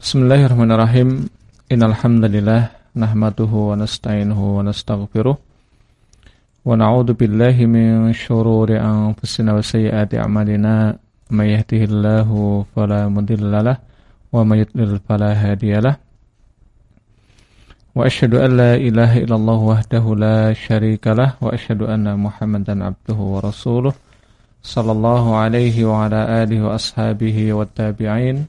Bismillahirrahmanirrahim. Innal hamdalillah nahmaduhu wa nasta'inuhu wa nastaghfiruh. Wa na'udzu billahi min shururi anfusina wa sayyiati a'malina. May yahdihillahu fala mudhillalah wa may yudlil fala hadiyalah. Wa asyhadu an la ilaha illallah wahdahu la syarikalah wa asyhadu anna Muhammadan abduhu wa rasuluh sallallahu alaihi wa ala alihi wa ashabihi wa tabi'in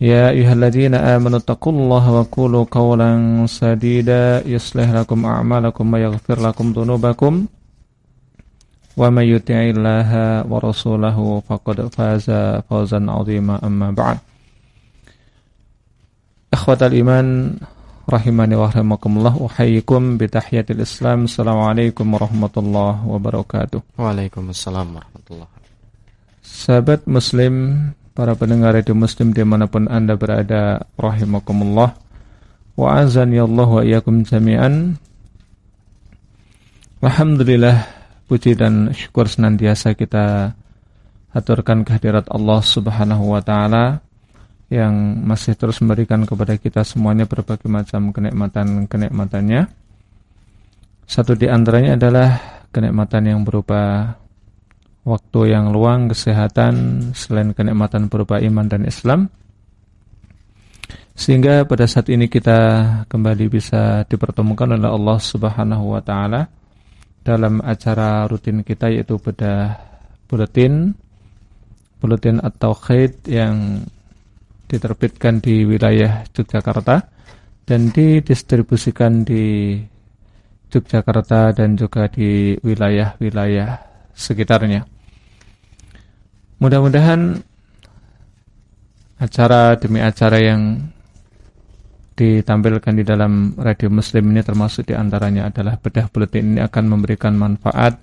يا أيها الذين آمنوا اتقوا الله وقولوا قولا سديدا يصلح لكم أعمالكم ويغفر لكم ذنوبكم. ومن يطع الله ورسوله فقد فاز فوزا عظيما أما بعد. إخوة الإيمان رحمني ورحمكم الله أحييكم بتحية الإسلام. السلام عليكم ورحمة الله وبركاته. وعليكم السلام ورحمة الله. Sahabat Muslim para pendengar radio muslim di mana pun anda berada rahimakumullah. Wa azan ya Allah wa iyakum jami'an. Alhamdulillah puji dan syukur senantiasa kita aturkan kehadirat Allah subhanahu wa ta'ala yang masih terus memberikan kepada kita semuanya berbagai macam kenikmatan-kenikmatannya. Satu di antaranya adalah kenikmatan yang berupa waktu yang luang, kesehatan, selain kenikmatan berupa iman dan Islam. Sehingga pada saat ini kita kembali bisa dipertemukan oleh Allah Subhanahu wa taala dalam acara rutin kita yaitu bedah buletin buletin atau khid yang diterbitkan di wilayah Yogyakarta dan didistribusikan di Yogyakarta dan juga di wilayah-wilayah sekitarnya. Mudah-mudahan acara demi acara yang ditampilkan di dalam radio muslim ini termasuk di antaranya adalah bedah buletin ini akan memberikan manfaat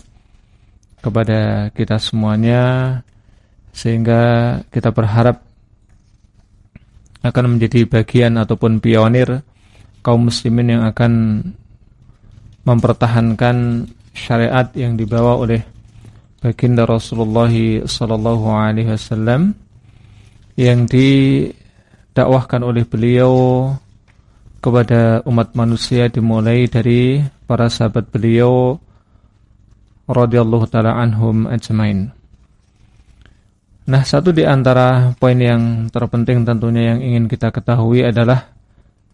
kepada kita semuanya sehingga kita berharap akan menjadi bagian ataupun pionir kaum muslimin yang akan mempertahankan syariat yang dibawa oleh baginda Rasulullah sallallahu alaihi wasallam yang didakwahkan oleh beliau kepada umat manusia dimulai dari para sahabat beliau radhiyallahu taala anhum ajmain. Nah, satu di antara poin yang terpenting tentunya yang ingin kita ketahui adalah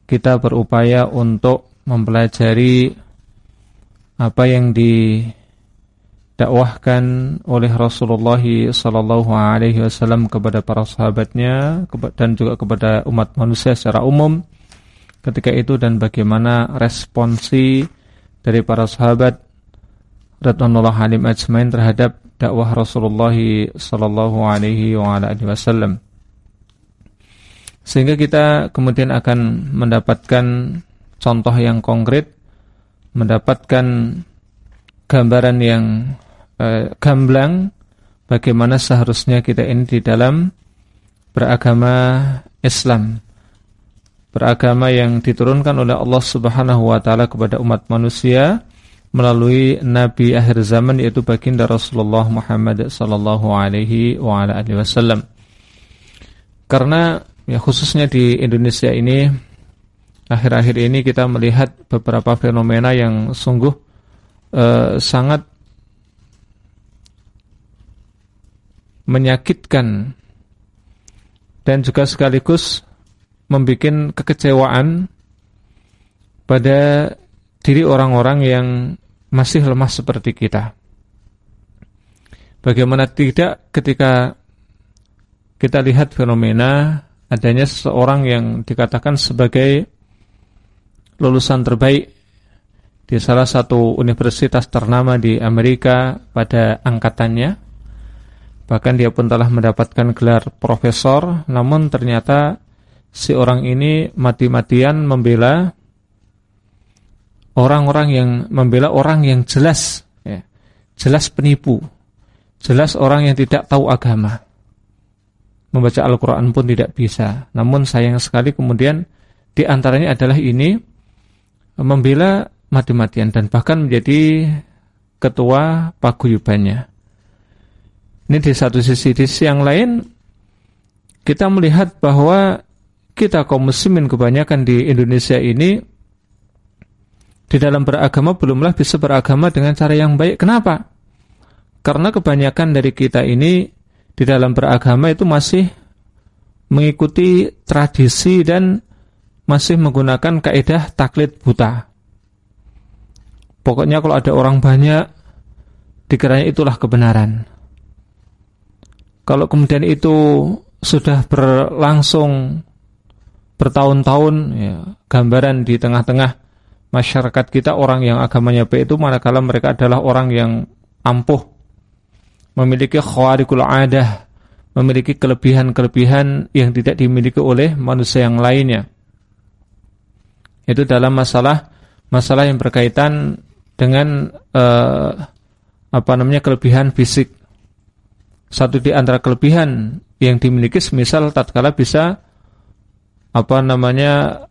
kita berupaya untuk mempelajari apa yang di dakwahkan oleh Rasulullah sallallahu alaihi wasallam kepada para sahabatnya dan juga kepada umat manusia secara umum ketika itu dan bagaimana responsi dari para sahabat radhiyallahu alim ajmain terhadap dakwah Rasulullah sallallahu alaihi wasallam. Sehingga kita kemudian akan mendapatkan contoh yang konkret mendapatkan gambaran yang eh, gamblang bagaimana seharusnya kita ini di dalam beragama Islam. Beragama yang diturunkan oleh Allah Subhanahu wa taala kepada umat manusia melalui nabi akhir zaman yaitu baginda Rasulullah Muhammad sallallahu alaihi wasallam. Karena ya khususnya di Indonesia ini akhir-akhir ini kita melihat beberapa fenomena yang sungguh uh, sangat menyakitkan dan juga sekaligus membuat kekecewaan pada diri orang-orang yang masih lemah seperti kita. Bagaimana tidak ketika kita lihat fenomena adanya seseorang yang dikatakan sebagai lulusan terbaik di salah satu universitas ternama di Amerika pada angkatannya Bahkan dia pun telah mendapatkan gelar profesor, namun ternyata si orang ini mati-matian membela orang-orang yang membela orang yang jelas ya, jelas penipu, jelas orang yang tidak tahu agama. Membaca Al-Qur'an pun tidak bisa. Namun sayang sekali kemudian di antaranya adalah ini membela mati-matian dan bahkan menjadi ketua paguyubannya. Ini di satu sisi, di sisi yang lain kita melihat bahwa kita kaum muslimin kebanyakan di Indonesia ini di dalam beragama belumlah bisa beragama dengan cara yang baik. Kenapa? Karena kebanyakan dari kita ini di dalam beragama itu masih mengikuti tradisi dan masih menggunakan kaidah taklid buta. Pokoknya kalau ada orang banyak dikiranya itulah kebenaran. Kalau kemudian itu sudah berlangsung bertahun-tahun ya, gambaran di tengah-tengah masyarakat kita orang yang agamanya baik itu manakala mereka adalah orang yang ampuh, memiliki khawarikul adah, memiliki kelebihan-kelebihan yang tidak dimiliki oleh manusia yang lainnya. Itu dalam masalah masalah yang berkaitan dengan uh, apa namanya kelebihan fisik. Satu di antara kelebihan yang dimiliki semisal tatkala bisa apa namanya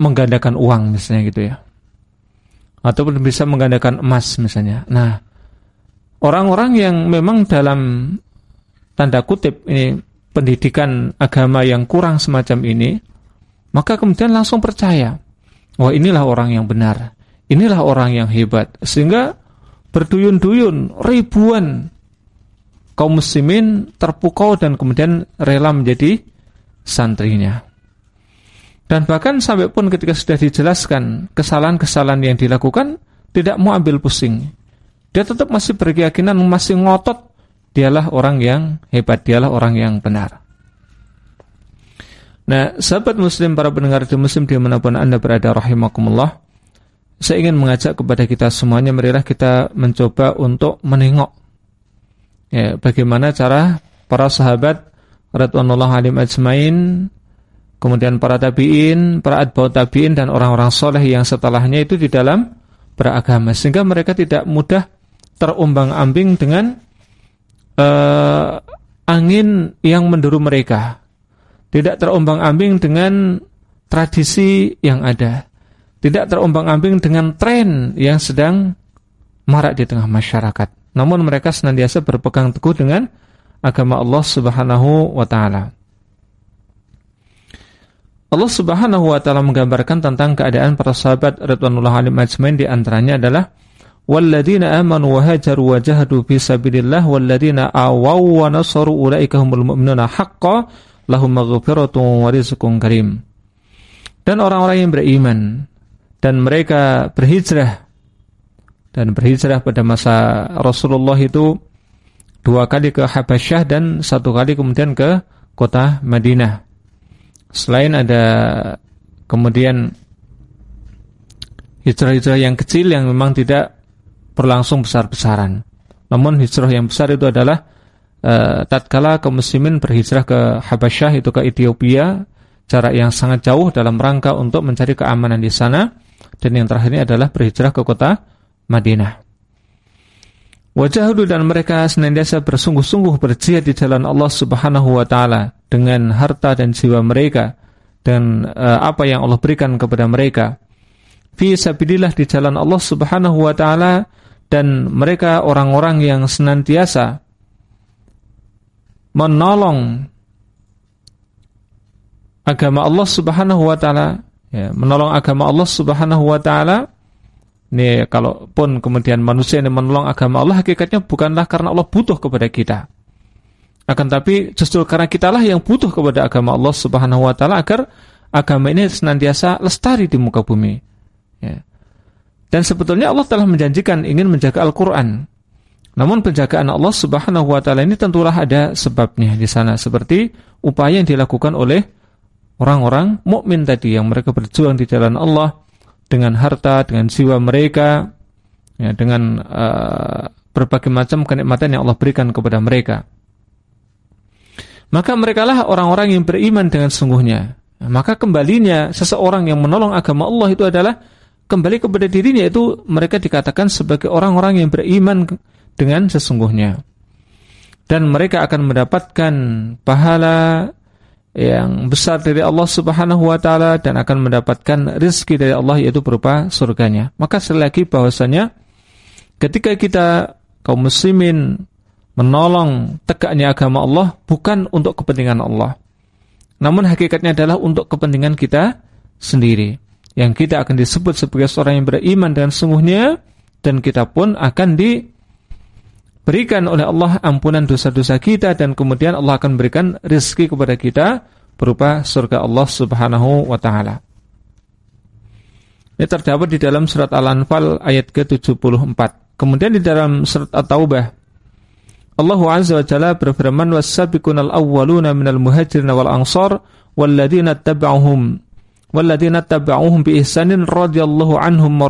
menggandakan uang misalnya gitu ya. Ataupun bisa menggandakan emas misalnya. Nah, orang-orang yang memang dalam tanda kutip ini pendidikan agama yang kurang semacam ini, maka kemudian langsung percaya, wah inilah orang yang benar, inilah orang yang hebat, sehingga berduyun-duyun ribuan kaum muslimin terpukau dan kemudian rela menjadi santrinya. Dan bahkan sampai pun ketika sudah dijelaskan kesalahan-kesalahan yang dilakukan, tidak mau ambil pusing. Dia tetap masih berkeyakinan, masih ngotot, dialah orang yang hebat, dialah orang yang benar. Nah, sahabat muslim, para pendengar di muslim di mana pun anda berada, rahimakumullah, saya ingin mengajak kepada kita semuanya, marilah kita mencoba untuk menengok ya, bagaimana cara para sahabat radhiyallahu alim ajmain kemudian para tabi'in, para atba'ut tabi'in dan orang-orang soleh yang setelahnya itu di dalam beragama sehingga mereka tidak mudah terumbang-ambing dengan uh, angin yang menderu mereka. Tidak terumbang-ambing dengan tradisi yang ada. Tidak terumbang-ambing dengan tren yang sedang marak di tengah masyarakat. Namun mereka senantiasa berpegang teguh dengan agama Allah Subhanahu wa taala. Allah Subhanahu wa taala menggambarkan tentang keadaan para sahabat radhiyallahu anhum ajmain di antaranya adalah walladzina amanu wa hajaru wa jahadu fi sabilillah walladzina awaw wa nasaru ulaika humul mu'minuna haqqan lahum maghfiratun wa rizqun karim. Dan orang-orang yang beriman dan mereka berhijrah dan berhijrah pada masa Rasulullah itu dua kali ke Habasyah dan satu kali kemudian ke kota Madinah selain ada kemudian hijrah-hijrah yang kecil yang memang tidak berlangsung besar-besaran. Namun hijrah yang besar itu adalah uh, tatkala kaum muslimin berhijrah ke Habasyah itu ke Ethiopia, jarak yang sangat jauh dalam rangka untuk mencari keamanan di sana dan yang terakhir ini adalah berhijrah ke kota Madinah. Wajahudu dan mereka senantiasa bersungguh-sungguh berjihad di jalan Allah Subhanahu wa taala dengan harta dan jiwa mereka dan uh, apa yang Allah berikan kepada mereka. Fi sabilillah di jalan Allah Subhanahu wa taala dan mereka orang-orang yang senantiasa menolong agama Allah Subhanahu wa taala ya, menolong agama Allah Subhanahu wa taala ini kalaupun kemudian manusia yang menolong agama Allah hakikatnya bukanlah karena Allah butuh kepada kita. Akan tapi justru karena kitalah yang butuh kepada agama Allah Subhanahu wa taala agar agama ini senantiasa lestari di muka bumi. Ya. Dan sebetulnya Allah telah menjanjikan ingin menjaga Al-Qur'an. Namun penjagaan Allah Subhanahu wa taala ini tentulah ada sebabnya di sana seperti upaya yang dilakukan oleh orang-orang mukmin tadi yang mereka berjuang di jalan Allah dengan harta, dengan jiwa mereka, ya, dengan uh, berbagai macam kenikmatan yang Allah berikan kepada mereka. Maka mereka lah orang-orang yang beriman dengan sungguhnya. maka kembalinya seseorang yang menolong agama Allah itu adalah kembali kepada dirinya itu mereka dikatakan sebagai orang-orang yang beriman dengan sesungguhnya. Dan mereka akan mendapatkan pahala yang besar dari Allah Subhanahu wa taala dan akan mendapatkan rezeki dari Allah yaitu berupa surganya. Maka sekali lagi bahwasanya ketika kita kaum muslimin menolong tegaknya agama Allah bukan untuk kepentingan Allah namun hakikatnya adalah untuk kepentingan kita sendiri. Yang kita akan disebut sebagai seorang yang beriman dan sungguhnya dan kita pun akan diberikan oleh Allah ampunan dosa-dosa kita dan kemudian Allah akan berikan rezeki kepada kita berupa surga Allah Subhanahu wa taala. Ini terdapat di dalam surat Al-Anfal ayat ke-74. Kemudian di dalam surat At-Taubah Allah Azza wa Jalla berfirman was-sabiqunal awwaluna minal muhajirin wal ansar walladzina tabauhum walladzina tabauhum bi ihsanin radhiyallahu anhum wa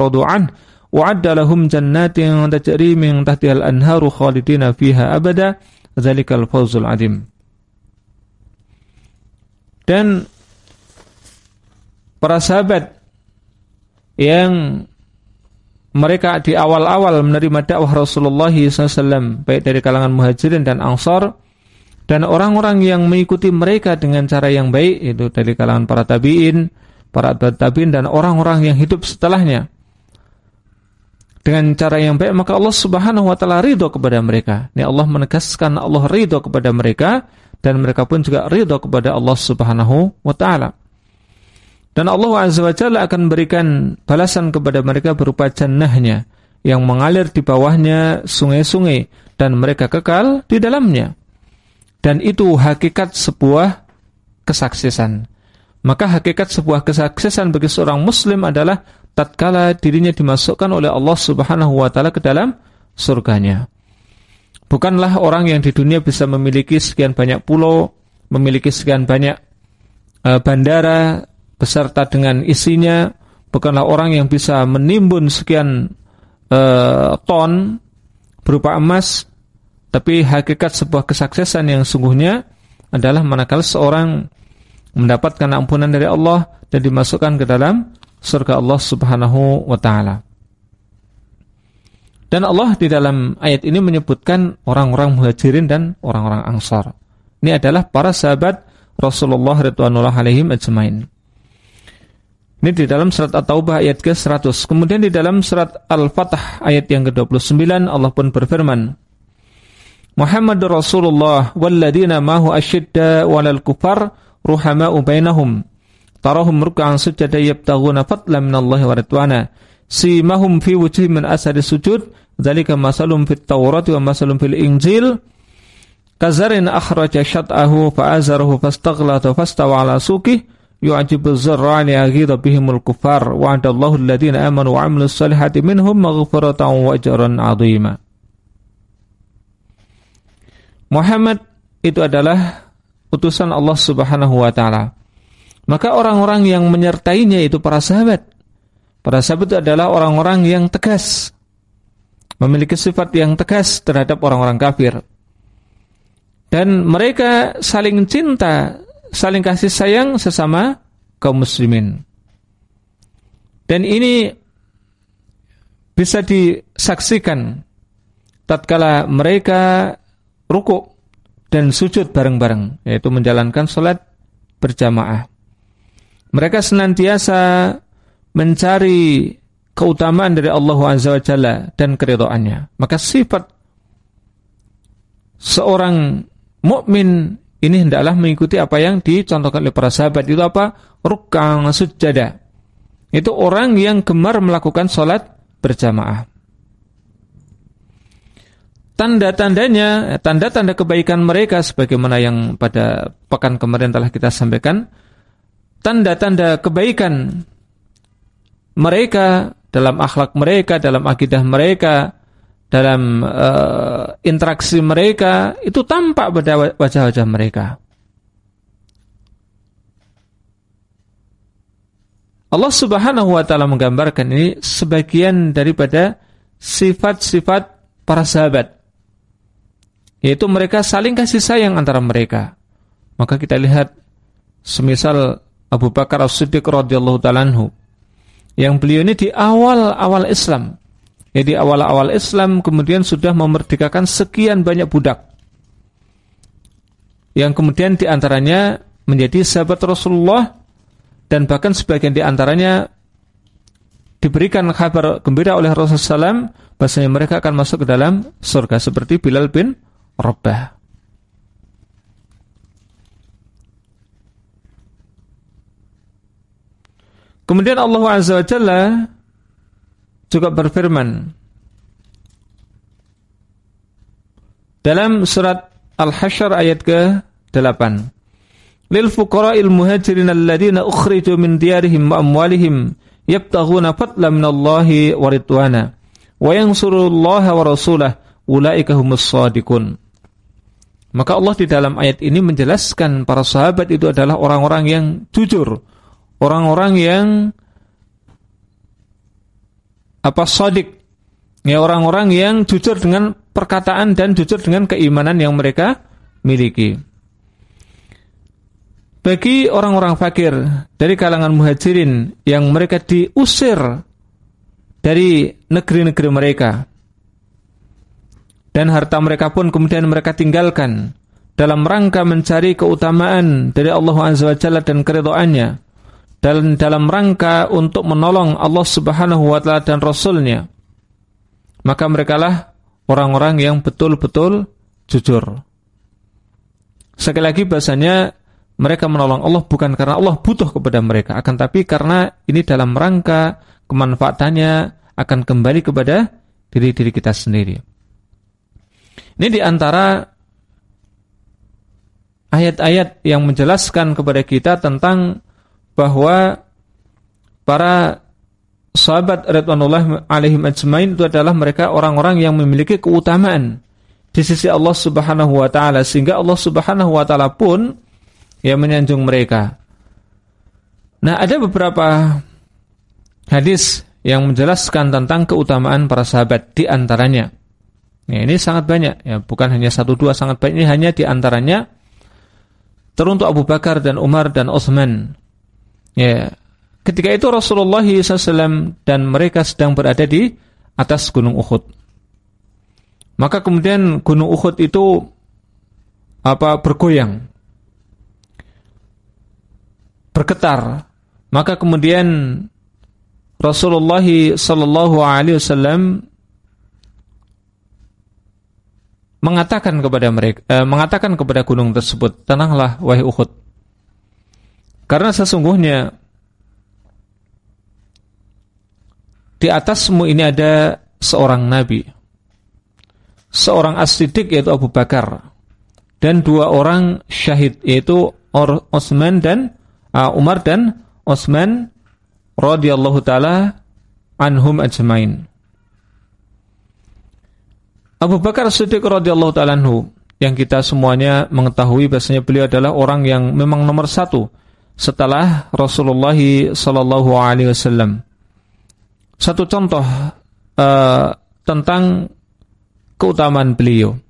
wa'adda lahum jannatin tajri min tahtiha al-anharu khalidina fiha abada. Dzalikal fawzul adzim dan para sahabat yang mereka di awal-awal menerima dakwah Rasulullah SAW baik dari kalangan muhajirin dan ansar dan orang-orang yang mengikuti mereka dengan cara yang baik itu dari kalangan para tabiin, para tabiin dan orang-orang yang hidup setelahnya dengan cara yang baik maka Allah Subhanahu wa taala ridho kepada mereka. Ini Allah menegaskan Allah ridho kepada mereka dan mereka pun juga ridho kepada Allah Subhanahu wa taala. Dan Allah Azza wa Jalla akan berikan balasan kepada mereka berupa jannahnya yang mengalir di bawahnya sungai-sungai dan mereka kekal di dalamnya. Dan itu hakikat sebuah kesuksesan. Maka hakikat sebuah kesuksesan bagi seorang muslim adalah tatkala dirinya dimasukkan oleh Allah Subhanahu wa taala ke dalam surganya. Bukanlah orang yang di dunia bisa memiliki sekian banyak pulau, memiliki sekian banyak uh, bandara, beserta dengan isinya bukanlah orang yang bisa menimbun sekian uh, ton berupa emas tapi hakikat sebuah kesuksesan yang sungguhnya adalah manakala seorang mendapatkan ampunan dari Allah dan dimasukkan ke dalam surga Allah Subhanahu wa taala. Dan Allah di dalam ayat ini menyebutkan orang-orang muhajirin dan orang-orang ansar. Ini adalah para sahabat Rasulullah radhiyallahu alaihim ajmain. Ini di dalam surat At-Taubah ayat ke-100. Kemudian di dalam surat Al-Fatah ayat yang ke-29 Allah pun berfirman, Muhammad Rasulullah walladina mahu asyidda walal kufar ruhama'u bainahum. Tarahum ruk'an sujada yabtaghuna fadla minallahi wa ridwana. Simahum fi wujuhi min asari sujud. Dhalika masalum fit tawrati wa masalum fil injil. Kazarin akhraja syat'ahu fa'azarahu fastaghlata fastawa ala sukih yu'jibu zarra'ani aghidha bihimul kufar wa'adallahu alladhina amanu wa 'amilus salihati minhum maghfiratan wa ajran 'azima Muhammad itu adalah utusan Allah Subhanahu wa taala. Maka orang-orang yang menyertainya itu para sahabat. Para sahabat adalah orang-orang yang tegas. Memiliki sifat yang tegas terhadap orang-orang kafir. Dan mereka saling cinta saling kasih sayang sesama kaum muslimin. Dan ini bisa disaksikan tatkala mereka ruku dan sujud bareng-bareng, yaitu menjalankan sholat berjamaah. Mereka senantiasa mencari keutamaan dari Allah Azza wa Jalla dan keridhaannya. Maka sifat seorang mukmin ini hendaklah mengikuti apa yang dicontohkan oleh para sahabat itu apa? Rukang sujada. Itu orang yang gemar melakukan sholat berjamaah. Tanda-tandanya, tanda-tanda kebaikan mereka sebagaimana yang pada pekan kemarin telah kita sampaikan. Tanda-tanda kebaikan mereka dalam akhlak mereka, dalam akidah mereka, dalam uh, interaksi mereka itu tampak pada wajah-wajah mereka. Allah Subhanahu wa taala menggambarkan ini sebagian daripada sifat-sifat para sahabat. Yaitu mereka saling kasih sayang antara mereka. Maka kita lihat semisal Abu Bakar As-Siddiq radhiyallahu taala Yang beliau ini di awal-awal Islam. Ya di awal-awal Islam kemudian sudah memerdekakan sekian banyak budak. Yang kemudian di antaranya menjadi sahabat Rasulullah dan bahkan sebagian di antaranya diberikan kabar gembira oleh Rasulullah SAW bahasanya mereka akan masuk ke dalam surga seperti Bilal bin Rabah. Kemudian Allah Azza wa Jalla juga berfirman dalam surat Al-Hasyr ayat ke-8. Lil muhajirin alladhina ukhriju min diyarihim wa amwalihim yabtaghuna fadlan minallahi wa ridwana wa yansurullaha wa rasulah ulaika humus shadiqun Maka Allah di dalam ayat ini menjelaskan para sahabat itu adalah orang-orang yang jujur orang-orang yang apa sodik ya orang-orang yang jujur dengan perkataan dan jujur dengan keimanan yang mereka miliki. Bagi orang-orang fakir dari kalangan muhajirin yang mereka diusir dari negeri-negeri mereka dan harta mereka pun kemudian mereka tinggalkan dalam rangka mencari keutamaan dari Allah Azza wa Jalla dan keridhaannya dalam dalam rangka untuk menolong Allah Subhanahu wa taala dan rasulnya maka merekalah orang-orang yang betul-betul jujur. Sekali lagi bahasanya mereka menolong Allah bukan karena Allah butuh kepada mereka akan tapi karena ini dalam rangka kemanfaatannya akan kembali kepada diri-diri kita sendiri. Ini di antara ayat-ayat yang menjelaskan kepada kita tentang bahwa para sahabat radhiyallahu alaihim ajmain itu adalah mereka orang-orang yang memiliki keutamaan di sisi Allah Subhanahu wa taala sehingga Allah Subhanahu wa taala pun yang menyanjung mereka. Nah, ada beberapa hadis yang menjelaskan tentang keutamaan para sahabat di antaranya. Ya, ini sangat banyak ya, bukan hanya satu dua sangat banyak ini hanya di antaranya teruntuk Abu Bakar dan Umar dan Utsman Ya, ketika itu Rasulullah SAW dan mereka sedang berada di atas Gunung Uhud. Maka kemudian Gunung Uhud itu apa bergoyang, bergetar. Maka kemudian Rasulullah Sallallahu Alaihi Wasallam mengatakan kepada mereka, eh, mengatakan kepada gunung tersebut, tenanglah wahai Uhud. Karena sesungguhnya di atasmu ini ada seorang nabi. Seorang as-siddiq yaitu Abu Bakar dan dua orang syahid yaitu Osman dan uh, Umar dan Osman radhiyallahu taala anhum ajmain. Abu Bakar Siddiq radhiyallahu taala yang kita semuanya mengetahui bahasanya beliau adalah orang yang memang nomor satu setelah Rasulullah sallallahu alaihi wasallam. Satu contoh uh, tentang keutamaan beliau.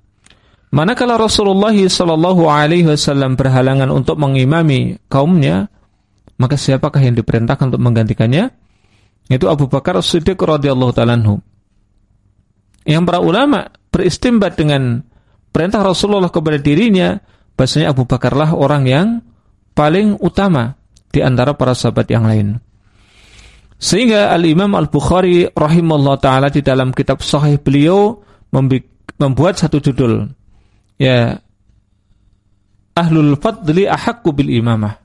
Manakala Rasulullah sallallahu alaihi wasallam berhalangan untuk mengimami kaumnya, maka siapakah yang diperintahkan untuk menggantikannya? Itu Abu Bakar As-Siddiq radhiyallahu taala Yang para ulama beristimbat dengan perintah Rasulullah kepada dirinya, bahasanya Abu Bakarlah orang yang paling utama di antara para sahabat yang lain. Sehingga Al-Imam Al-Bukhari rahimahullah ta'ala di dalam kitab sahih beliau membuat satu judul. Ya, Ahlul Fadli ahakku bil imamah.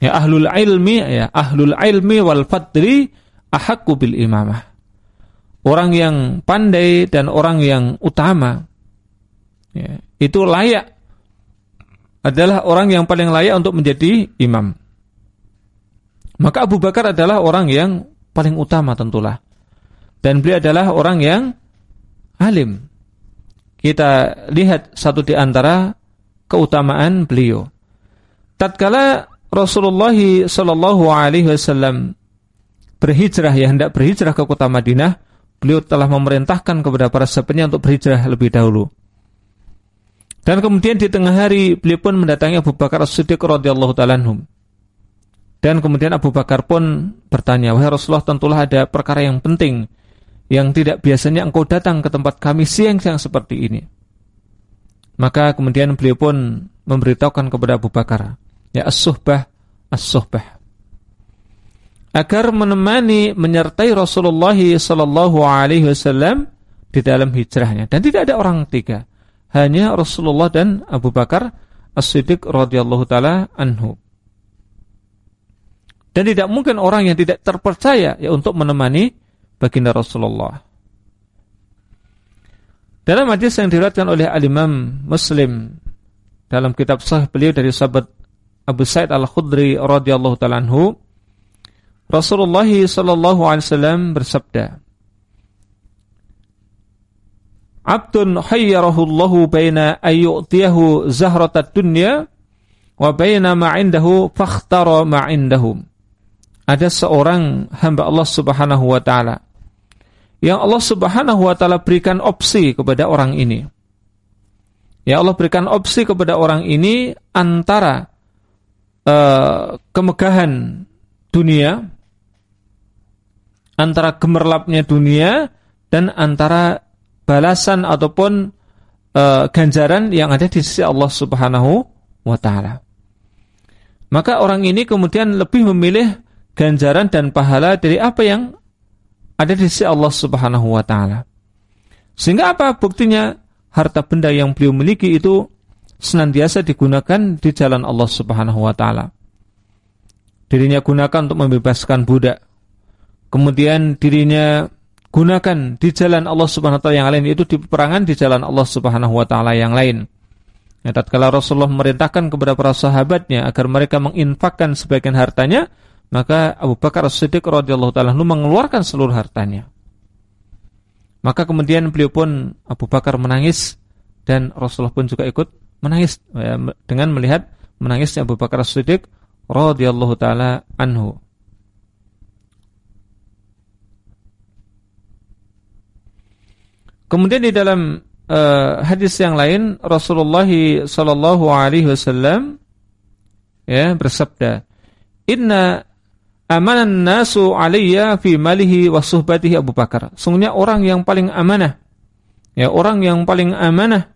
Ya, Ahlul Ilmi, ya, Ahlul Ilmi wal Fadli ahakku bil imamah. Orang yang pandai dan orang yang utama, ya, itu layak adalah orang yang paling layak untuk menjadi imam. Maka Abu Bakar adalah orang yang paling utama tentulah. Dan beliau adalah orang yang alim. Kita lihat satu di antara keutamaan beliau. Tatkala Rasulullah Shallallahu Alaihi Wasallam berhijrah ya hendak berhijrah ke kota Madinah, beliau telah memerintahkan kepada para sahabatnya untuk berhijrah lebih dahulu. Dan kemudian di tengah hari beliau pun mendatangi Abu Bakar As-Siddiq radhiyallahu taala Dan kemudian Abu Bakar pun bertanya, "Wahai Rasulullah, tentulah ada perkara yang penting yang tidak biasanya engkau datang ke tempat kami siang-siang seperti ini." Maka kemudian beliau pun memberitahukan kepada Abu Bakar, "Ya as-suhbah, as-suhbah." Agar menemani menyertai Rasulullah sallallahu alaihi wasallam di dalam hijrahnya dan tidak ada orang ketiga, hanya Rasulullah dan Abu Bakar As-Siddiq radhiyallahu taala anhu. Dan tidak mungkin orang yang tidak terpercaya ya untuk menemani baginda Rasulullah. Dalam hadis yang diriwayatkan oleh Al-Imam Muslim dalam kitab sahih beliau dari sahabat Abu Sa'id Al-Khudri radhiyallahu taala anhu, Rasulullah sallallahu alaihi wasallam bersabda, Abdun hayyarahu Allahu baina ayyutiyahu zahratad dunya wa baina ma indahu fakhtara ma indahum ada seorang hamba Allah Subhanahu wa taala yang Allah Subhanahu wa taala berikan opsi kepada orang ini. Ya Allah berikan opsi kepada orang ini antara uh, kemegahan dunia antara gemerlapnya dunia dan antara balasan ataupun uh, ganjaran yang ada di sisi Allah Subhanahu wa taala. Maka orang ini kemudian lebih memilih ganjaran dan pahala dari apa yang ada di sisi Allah Subhanahu wa taala. Sehingga apa buktinya harta benda yang beliau miliki itu senantiasa digunakan di jalan Allah Subhanahu wa taala. Dirinya gunakan untuk membebaskan budak. Kemudian dirinya gunakan di jalan Allah Subhanahu wa taala yang lain itu di peperangan di jalan Allah Subhanahu wa taala yang lain. Ya, tatkala Rasulullah memerintahkan kepada para sahabatnya agar mereka menginfakkan sebagian hartanya, maka Abu Bakar As-Siddiq radhiyallahu taala mengeluarkan seluruh hartanya. Maka kemudian beliau pun Abu Bakar menangis dan Rasulullah pun juga ikut menangis ya, dengan melihat menangisnya Abu Bakar As-Siddiq radhiyallahu taala anhu. Kemudian di dalam uh, hadis yang lain Rasulullah sallallahu alaihi wasallam ya bersabda, "Inna amanan nasu alaiya fi malihi wa suhbatihi Abu Bakar. Sungguhnya orang yang paling amanah. Ya, orang yang paling amanah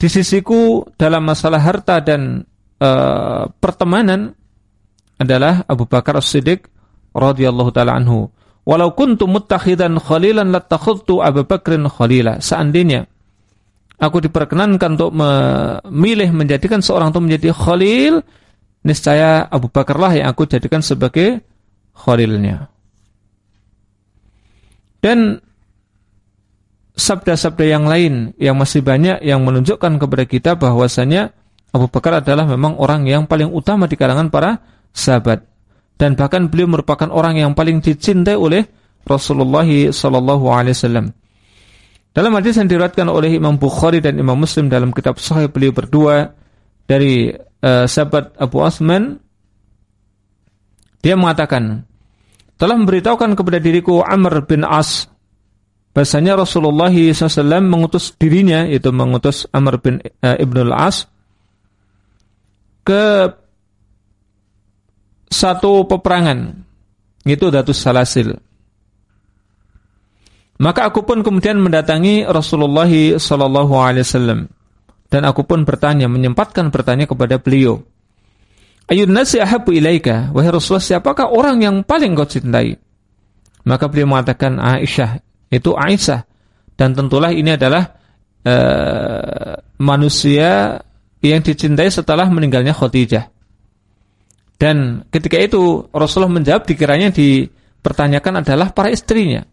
di sisiku dalam masalah harta dan uh, pertemanan adalah Abu Bakar As-Siddiq radhiyallahu taala anhu. Walau kuntu muttakhidan khalilan latakhudtu Abu Bakrin khalila. Seandainya aku diperkenankan untuk memilih menjadikan seorang itu menjadi khalil, niscaya Abu Bakarlah yang aku jadikan sebagai khalilnya. Dan sabda-sabda yang lain yang masih banyak yang menunjukkan kepada kita bahwasanya Abu Bakar adalah memang orang yang paling utama di kalangan para sahabat dan bahkan beliau merupakan orang yang paling dicintai oleh Rasulullah sallallahu alaihi wasallam. Dalam hadis yang diriwayatkan oleh Imam Bukhari dan Imam Muslim dalam kitab Sahih beliau berdua dari uh, sahabat Abu Asman dia mengatakan telah memberitahukan kepada diriku Amr bin As bahasanya Rasulullah SAW mengutus dirinya itu mengutus Amr bin uh, Ibn al-As ke satu peperangan itu Datus Salasil maka aku pun kemudian mendatangi Rasulullah sallallahu alaihi wasallam dan aku pun bertanya, menyempatkan bertanya kepada beliau. Ayun nasi ahabu ilaika. Wahai Rasulullah, siapakah orang yang paling kau cintai? Maka beliau mengatakan Aisyah. Itu Aisyah. Dan tentulah ini adalah uh, manusia yang dicintai setelah meninggalnya Khadijah. Dan ketika itu Rasulullah menjawab dikiranya dipertanyakan adalah para istrinya.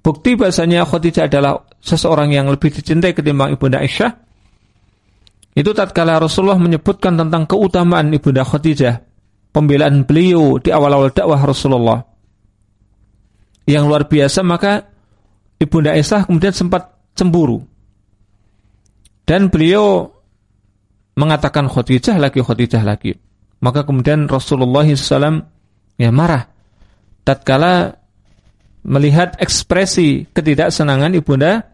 Bukti bahasanya Khadijah adalah seseorang yang lebih dicintai ketimbang Ibunda Aisyah. Itu tatkala Rasulullah menyebutkan tentang keutamaan Ibunda Khadijah, pembelaan beliau di awal-awal dakwah Rasulullah. Yang luar biasa maka Ibunda Aisyah kemudian sempat cemburu. Dan beliau mengatakan Khadijah lagi Khadijah lagi. Maka kemudian Rasulullah SAW ya marah. Tatkala melihat ekspresi ketidaksenangan ibunda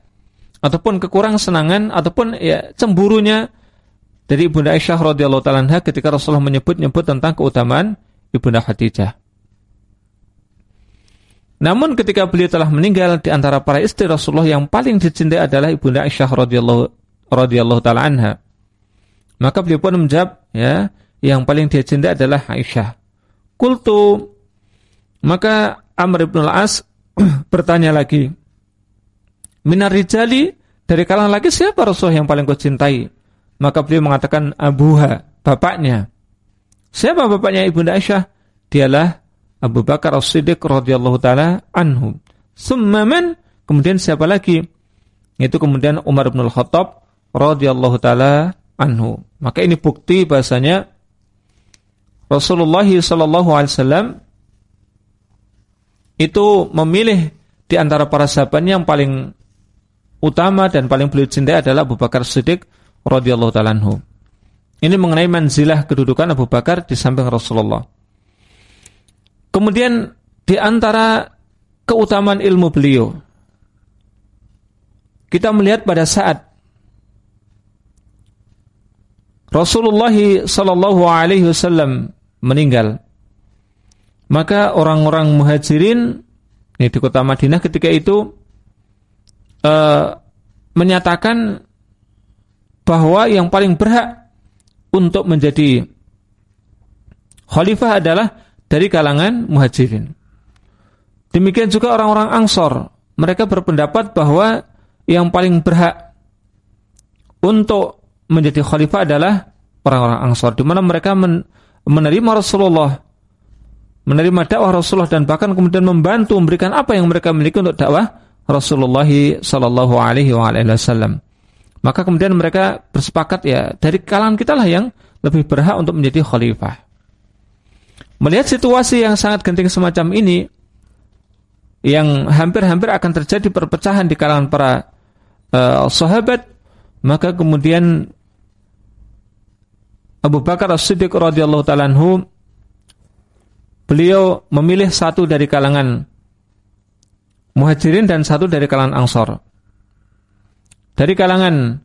ataupun kekurang senangan ataupun ya cemburunya dari Ibunda Aisyah radhiyallahu taala ketika Rasulullah menyebut-nyebut tentang keutamaan Ibunda Khadijah. Namun ketika beliau telah meninggal di antara para istri Rasulullah yang paling dicintai adalah Ibunda Aisyah radhiyallahu radhiyallahu taala anha. Maka beliau pun menjawab, ya, yang paling dia cintai adalah Aisyah. Kultu maka Amr ibn al-As bertanya lagi, Minar rijali dari kalangan lagi siapa Rasulullah yang paling kau cintai? Maka beliau mengatakan Abuha, bapaknya. Siapa bapaknya Ibunda Aisyah? Dialah Abu Bakar As-Siddiq radhiyallahu taala anhu. Summaman kemudian siapa lagi? Itu kemudian Umar bin Al-Khattab radhiyallahu taala anhu. Maka ini bukti bahasanya Rasulullah sallallahu alaihi wasallam itu memilih di antara para sahabatnya yang paling utama dan paling beliau cintai adalah Abu Bakar Siddiq radhiyallahu taala anhu. Ini mengenai manzilah kedudukan Abu Bakar di samping Rasulullah. Kemudian di antara keutamaan ilmu beliau kita melihat pada saat Rasulullah sallallahu alaihi wasallam meninggal maka orang-orang muhajirin di kota Madinah ketika itu uh, menyatakan bahwa yang paling berhak untuk menjadi khalifah adalah dari kalangan muhajirin. Demikian juga orang-orang Ansor, mereka berpendapat bahwa yang paling berhak untuk menjadi khalifah adalah orang-orang Ansor, di mana mereka men menerima Rasulullah, menerima dakwah Rasulullah dan bahkan kemudian membantu memberikan apa yang mereka miliki untuk dakwah Rasulullah Sallallahu Alaihi Wasallam. Maka kemudian mereka bersepakat ya dari kalangan kita lah yang lebih berhak untuk menjadi khalifah. Melihat situasi yang sangat genting semacam ini, yang hampir-hampir akan terjadi perpecahan di kalangan para uh, sahabat, maka kemudian Abu Bakar As-Siddiq radhiyallahu taala beliau memilih satu dari kalangan Muhajirin dan satu dari kalangan Ansor. Dari kalangan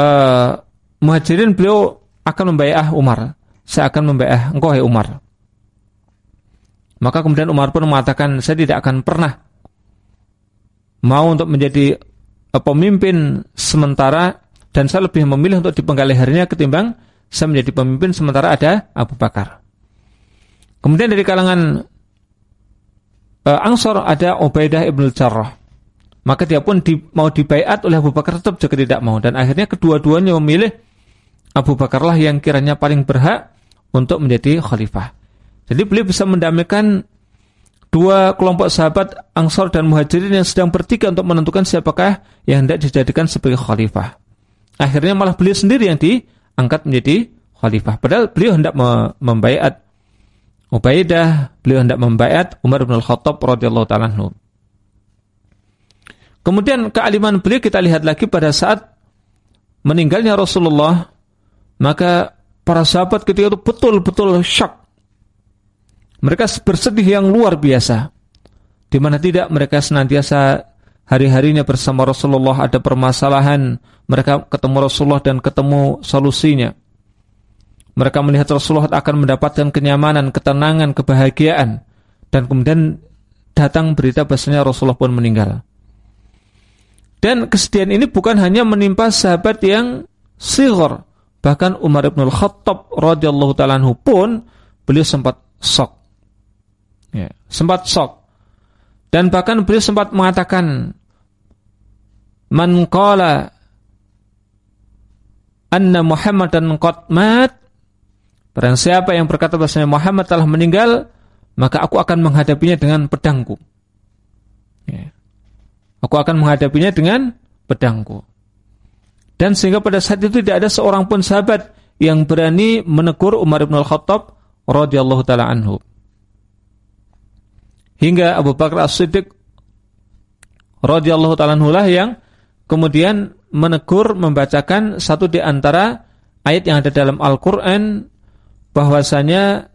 uh, Muhajirin beliau akan membayar Umar. Saya akan membayar engkau hai Umar. Maka kemudian Umar pun mengatakan, saya tidak akan pernah mau untuk menjadi eh, pemimpin sementara dan saya lebih memilih untuk dipenggal lehernya ketimbang saya menjadi pemimpin sementara ada Abu Bakar. Kemudian dari kalangan uh, Ansor ada Ubaidah ibn Jarrah. Maka dia pun di, mau dibaiat oleh Abu Bakar tetap juga tidak mau dan akhirnya kedua-duanya memilih Abu Bakarlah yang kiranya paling berhak untuk menjadi khalifah. Jadi beliau bisa mendamaikan dua kelompok sahabat Ansor dan Muhajirin yang sedang bertiga untuk menentukan siapakah yang hendak dijadikan sebagai khalifah. Akhirnya malah beliau sendiri yang diangkat menjadi khalifah. Padahal beliau hendak membaiat Ubaidah, beliau hendak membaiat Umar bin Al-Khattab radhiyallahu taala Kemudian kealiman beliau kita lihat lagi pada saat meninggalnya Rasulullah, maka para sahabat ketika itu betul-betul shock mereka bersedih yang luar biasa. Di mana tidak mereka senantiasa hari-harinya bersama Rasulullah ada permasalahan, mereka ketemu Rasulullah dan ketemu solusinya. Mereka melihat Rasulullah akan mendapatkan kenyamanan, ketenangan, kebahagiaan. Dan kemudian datang berita bahasanya Rasulullah pun meninggal. Dan kesedihan ini bukan hanya menimpa sahabat yang sighar, bahkan Umar bin Khattab radhiyallahu taala pun beliau sempat shock. Ya, sempat shock. Dan bahkan beliau sempat mengatakan man qala anna Muhammadan qad mat Barang siapa yang berkata bahasanya Muhammad telah meninggal maka aku akan menghadapinya dengan pedangku. Ya. aku akan menghadapinya dengan pedangku. Dan sehingga pada saat itu tidak ada seorang pun sahabat yang berani menegur Umar bin Al-Khattab radhiyallahu taala anhu. Hingga Abu Bakar As-Siddiq radhiyallahu taala lah yang kemudian menegur membacakan satu di antara ayat yang ada dalam Al-Qur'an bahwasanya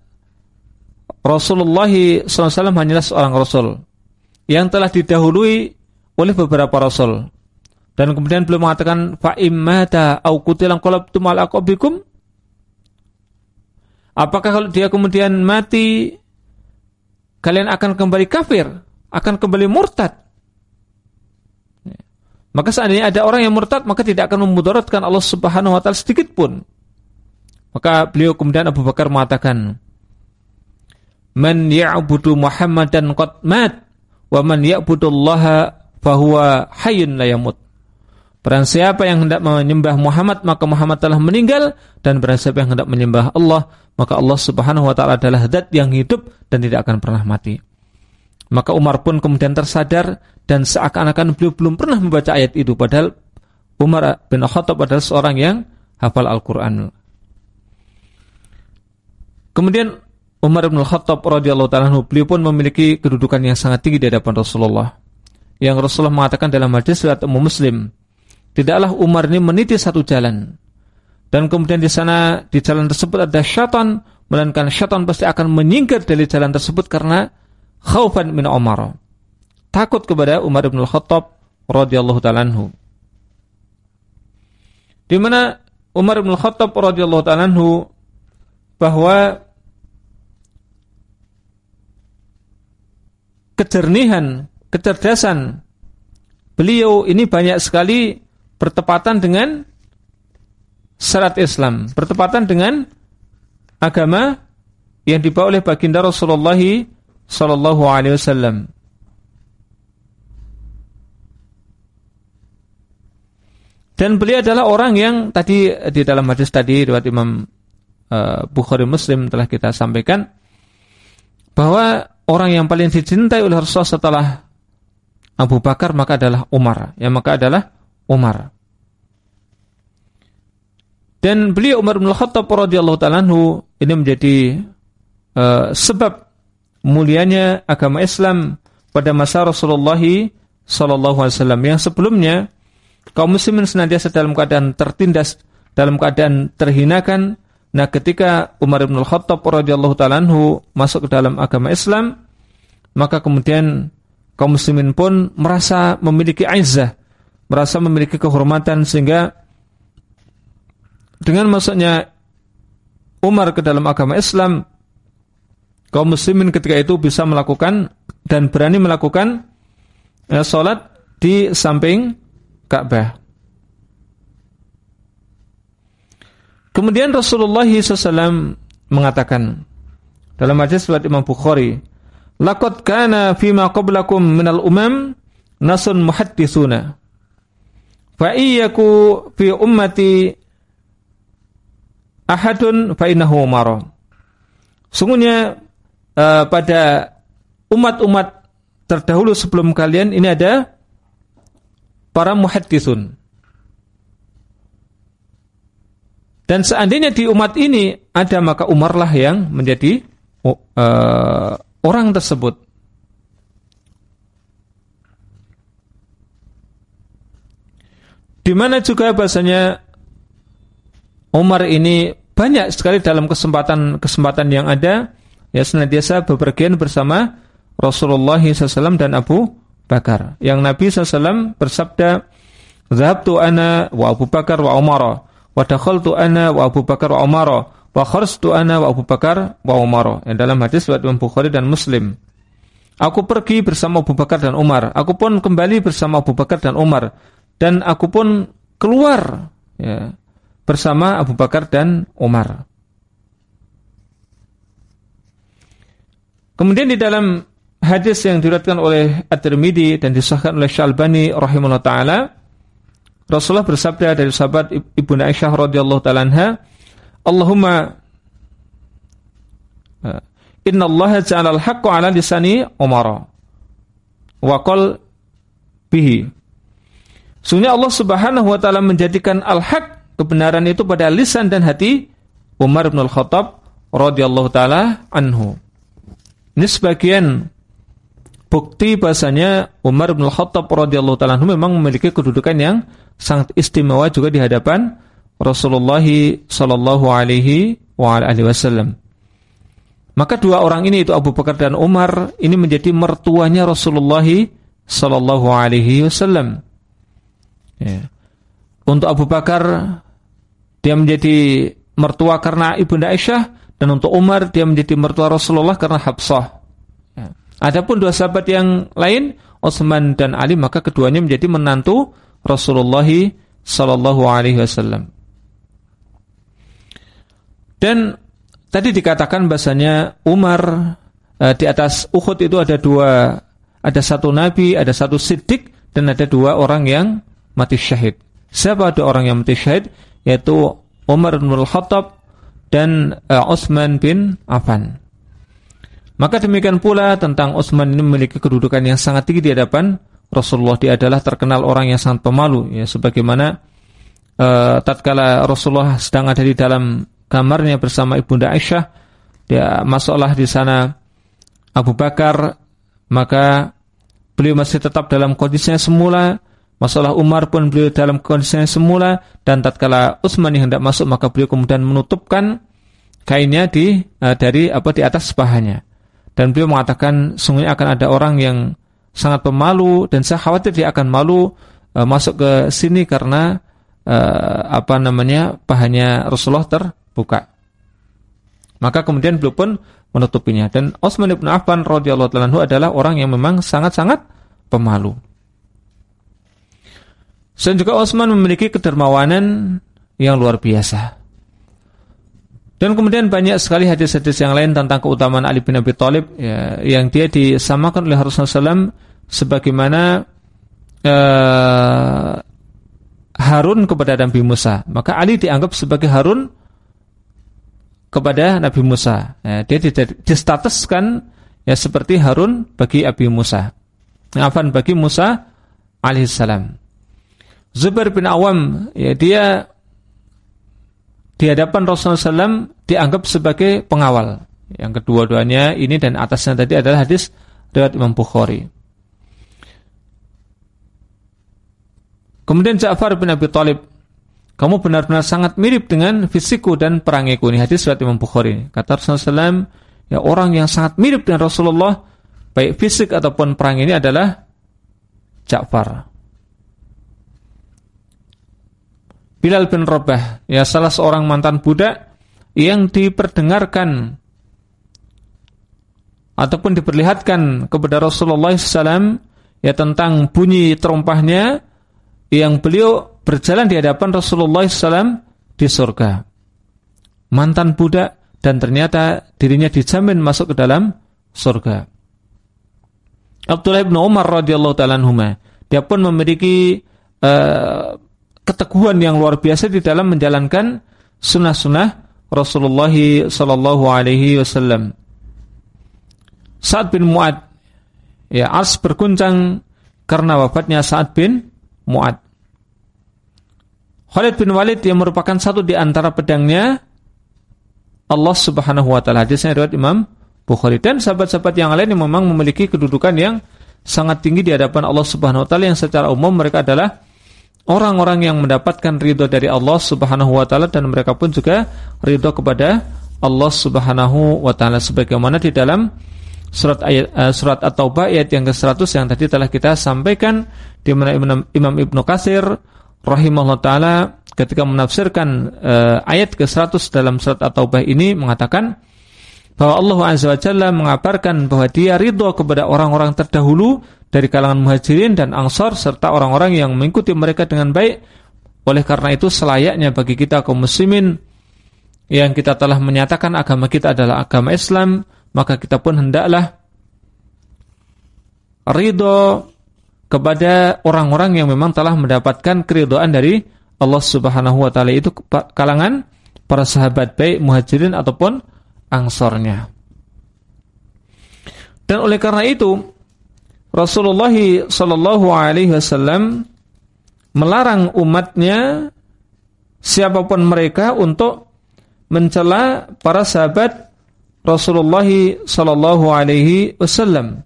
Rasulullah SAW hanyalah seorang rasul yang telah didahului oleh beberapa rasul. Dan kemudian beliau mengatakan fa immata au ala aqabikum Apakah kalau dia kemudian mati kalian akan kembali kafir, akan kembali murtad? Maka seandainya ada orang yang murtad maka tidak akan memudaratkan Allah Subhanahu wa taala sedikit pun. Maka beliau kemudian Abu Bakar mengatakan, "Man ya'budu Muhammadan qad mat wa man ya'budullaha fahuwa hayyun la yamut." Barang siapa yang hendak menyembah Muhammad maka Muhammad telah meninggal dan barang siapa yang hendak menyembah Allah maka Allah Subhanahu wa taala adalah zat yang hidup dan tidak akan pernah mati. Maka Umar pun kemudian tersadar dan seakan-akan beliau belum pernah membaca ayat itu padahal Umar bin Khattab adalah seorang yang hafal Al-Qur'an. Kemudian Umar bin Khattab radhiyallahu taala beliau pun memiliki kedudukan yang sangat tinggi di hadapan Rasulullah. Yang Rasulullah mengatakan dalam hadis riwayat Ummu Muslim, tidaklah Umar ini meniti satu jalan. Dan kemudian di sana di jalan tersebut ada syaitan, melainkan syaitan pasti akan menyingkir dari jalan tersebut karena khaufan min Umar. Takut kepada Umar bin Khattab radhiyallahu taala anhu. Di mana Umar bin Khattab radhiyallahu taala anhu bahwa kejernihan, kecerdasan beliau ini banyak sekali bertepatan dengan syarat Islam, bertepatan dengan agama yang dibawa oleh baginda Rasulullah sallallahu alaihi wasallam. Dan beliau adalah orang yang tadi di dalam hadis tadi riwayat Imam uh, Bukhari Muslim telah kita sampaikan bahwa orang yang paling dicintai oleh Rasulullah setelah Abu Bakar maka adalah Umar. Yang maka adalah Umar. Dan beliau Umar bin Khattab radhiyallahu taala ini menjadi uh, sebab mulianya agama Islam pada masa Rasulullah sallallahu alaihi wasallam yang sebelumnya kaum muslimin senantiasa dalam keadaan tertindas, dalam keadaan terhinakan. Nah, ketika Umar bin Khattab radhiyallahu taala masuk ke dalam agama Islam, maka kemudian kaum muslimin pun merasa memiliki aizah, merasa memiliki kehormatan sehingga dengan masuknya Umar ke dalam agama Islam kaum muslimin ketika itu bisa melakukan dan berani melakukan ya, sholat di samping Ka'bah. Kemudian Rasulullah SAW mengatakan dalam hadis riwayat Imam Bukhari, "Laqad kana fima qablakum minal umam nasun muhadditsuna. Fa iyyaku fi ummati ahadun fa innahu umara." Sungguhnya uh, pada umat-umat terdahulu sebelum kalian ini ada para muhaddisun. Dan seandainya di umat ini ada maka Umarlah yang menjadi uh, orang tersebut. Di mana juga bahasanya Umar ini banyak sekali dalam kesempatan-kesempatan yang ada ya senantiasa bepergian bersama Rasulullah SAW dan Abu Bakar. Yang Nabi SAW bersabda, "Zahabtu ana wa Abu Bakar wa Umar, wa dakhaltu ana wa Abu Bakar wa Umar, wa kharajtu ana wa Abu Bakar wa Umar." Yang dalam hadis riwayat Imam Bukhari dan Muslim. Aku pergi bersama Abu Bakar dan Umar. Aku pun kembali bersama Abu Bakar dan Umar. Dan aku pun keluar ya, bersama Abu Bakar dan Umar. Kemudian di dalam hadis yang diriwayatkan oleh At-Tirmidzi dan disahkan oleh Syalbani rahimahullah taala Rasulullah bersabda dari sahabat Ibnu Aisyah radhiyallahu taala anha Allahumma uh, Inna Allah ja'ala al-haqqa ala lisani Umar wa qal bihi. Sungguhnya Allah Subhanahu wa taala menjadikan al-haq kebenaran itu pada lisan dan hati Umar bin Al-Khattab radhiyallahu taala anhu. Ini sebagian bukti bahasanya Umar bin Khattab radhiyallahu taala memang memiliki kedudukan yang sangat istimewa juga di hadapan Rasulullah sallallahu alaihi wa alihi wasallam. Maka dua orang ini itu Abu Bakar dan Umar ini menjadi mertuanya Rasulullah sallallahu alaihi wasallam. Ya. Untuk Abu Bakar dia menjadi mertua karena ibunda Aisyah dan untuk Umar dia menjadi mertua Rasulullah karena Habsah. Adapun dua sahabat yang lain Utsman dan Ali maka keduanya menjadi menantu Rasulullah sallallahu alaihi wasallam. Dan tadi dikatakan bahasanya Umar uh, di atas Uhud itu ada dua ada satu nabi, ada satu siddiq dan ada dua orang yang mati syahid. Siapa dua orang yang mati syahid? Yaitu Umar bin Al-Khattab dan uh, Utsman bin Affan. Maka demikian pula tentang Utsman ini memiliki kedudukan yang sangat tinggi di hadapan Rasulullah. Dia adalah terkenal orang yang sangat pemalu ya sebagaimana uh, tatkala Rasulullah sedang ada di dalam kamarnya bersama Ibunda Aisyah, dia masuklah di sana Abu Bakar, maka beliau masih tetap dalam kondisinya semula Masalah Umar pun beliau dalam kondisi yang semula dan tatkala Utsman yang hendak masuk maka beliau kemudian menutupkan kainnya di uh, dari apa di atas pahanya. Dan beliau mengatakan sungguhnya akan ada orang yang sangat pemalu dan saya khawatir dia akan malu uh, masuk ke sini karena uh, apa namanya pahanya Rasulullah terbuka. Maka kemudian beliau pun menutupinya dan Utsman bin Affan radhiyallahu taala adalah orang yang memang sangat-sangat pemalu. Dan juga Utsman memiliki kedermawanan yang luar biasa. Dan kemudian banyak sekali hadis-hadis yang lain tentang keutamaan Ali bin Abi Thalib ya, yang dia disamakan oleh Rasulullah SAW sebagaimana uh, Harun kepada Nabi Musa. Maka Ali dianggap sebagai Harun kepada Nabi Musa. Ya, dia distatuskan ya seperti Harun bagi Nabi Musa. Afan bagi Musa alaihissalam. Zubair bin Awam ya dia di hadapan Rasulullah SAW dianggap sebagai pengawal. Yang kedua-duanya ini dan atasnya tadi adalah hadis riwayat Imam Bukhari. Kemudian Ja'far bin Abi Thalib, kamu benar-benar sangat mirip dengan fisikku dan perangiku. Ini hadis riwayat Imam Bukhari. Kata Rasulullah SAW, ya orang yang sangat mirip dengan Rasulullah, baik fisik ataupun perang ini adalah Ja'far. Bilal bin Rabah, ya salah seorang mantan budak yang diperdengarkan ataupun diperlihatkan kepada Rasulullah SAW ya tentang bunyi terompahnya yang beliau berjalan di hadapan Rasulullah SAW di surga. Mantan budak dan ternyata dirinya dijamin masuk ke dalam surga. Abdullah bin Umar radhiyallahu taala dia pun memiliki uh, keteguhan yang luar biasa di dalam menjalankan sunnah-sunnah Rasulullah Sallallahu Alaihi Wasallam. Saad bin Muad, ya ars berguncang karena wafatnya Saad bin Muad. Khalid bin Walid yang merupakan satu di antara pedangnya Allah Subhanahu wa taala. Hadisnya riwayat Imam Bukhari dan sahabat-sahabat yang lain yang memang memiliki kedudukan yang sangat tinggi di hadapan Allah Subhanahu wa taala yang secara umum mereka adalah orang-orang yang mendapatkan ridho dari Allah Subhanahu wa taala dan mereka pun juga ridho kepada Allah Subhanahu wa taala. Sebagaimana di dalam surat ayat uh, surat At-Taubah ayat yang ke-100 yang tadi telah kita sampaikan di mana Imam, Ibnu Katsir rahimahullah taala ketika menafsirkan uh, ayat ke-100 dalam surat At-Taubah ini mengatakan bahwa Allah Azza wa Jalla mengabarkan bahwa dia ridho kepada orang-orang terdahulu dari kalangan muhajirin dan angsor serta orang-orang yang mengikuti mereka dengan baik. Oleh karena itu selayaknya bagi kita kaum muslimin yang kita telah menyatakan agama kita adalah agama Islam, maka kita pun hendaklah ridho kepada orang-orang yang memang telah mendapatkan keridoan dari Allah Subhanahu wa taala itu kalangan para sahabat baik muhajirin ataupun angsornya. Dan oleh karena itu Rasulullah Shallallahu Alaihi Wasallam melarang umatnya siapa pun mereka untuk mencela para sahabat Rasulullah Shallallahu Alaihi Wasallam.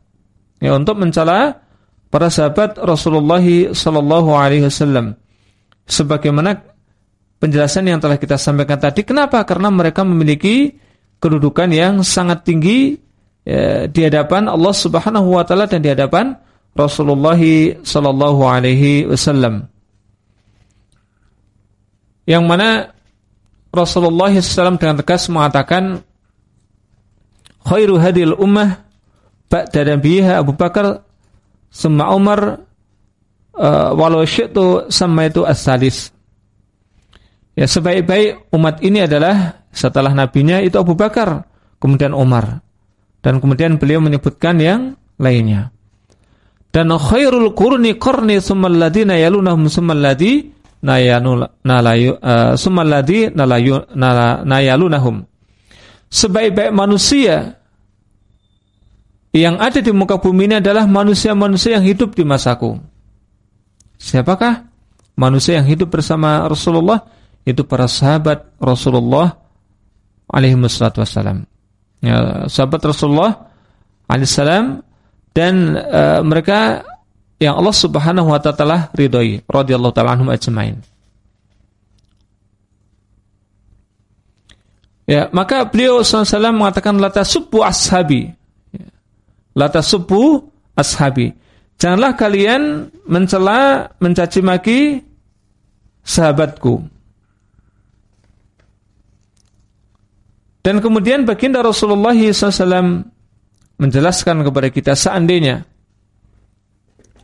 Ya untuk mencela para sahabat Rasulullah Shallallahu Alaihi Wasallam. Sebagaimana penjelasan yang telah kita sampaikan tadi kenapa? Karena mereka memiliki kedudukan yang sangat tinggi ya, di hadapan Allah Subhanahu wa taala dan di hadapan Rasulullah sallallahu alaihi wasallam. yang mana Rasulullah SAW dengan tegas mengatakan khairu hadil ummah ba'da nabiha Abu Bakar summa Umar uh, walau syi'tu sama itu as-salis ya sebaik-baik umat ini adalah setelah nabinya itu Abu Bakar kemudian Umar dan kemudian beliau menyebutkan yang lainnya dan khairul qurni qarni summa alladhina yalunahum summa alladhi nalayu uh, sumalladhi nalayu nayalunahum sebaik-baik manusia yang ada di muka bumi ini adalah manusia-manusia yang hidup di masaku. Siapakah manusia yang hidup bersama Rasulullah? Itu para sahabat Rasulullah alaihi wassalam. Ya, sahabat Rasulullah alaihi salam dan uh, mereka yang Allah Subhanahu wa taala ridhoi radhiyallahu taala anhum ajmain. Ya, maka beliau SAW mengatakan lata subu ashabi. Ya. Lata subu ashabi. Janganlah kalian mencela, mencaci maki sahabatku. Dan kemudian baginda Rasulullah SAW menjelaskan kepada kita seandainya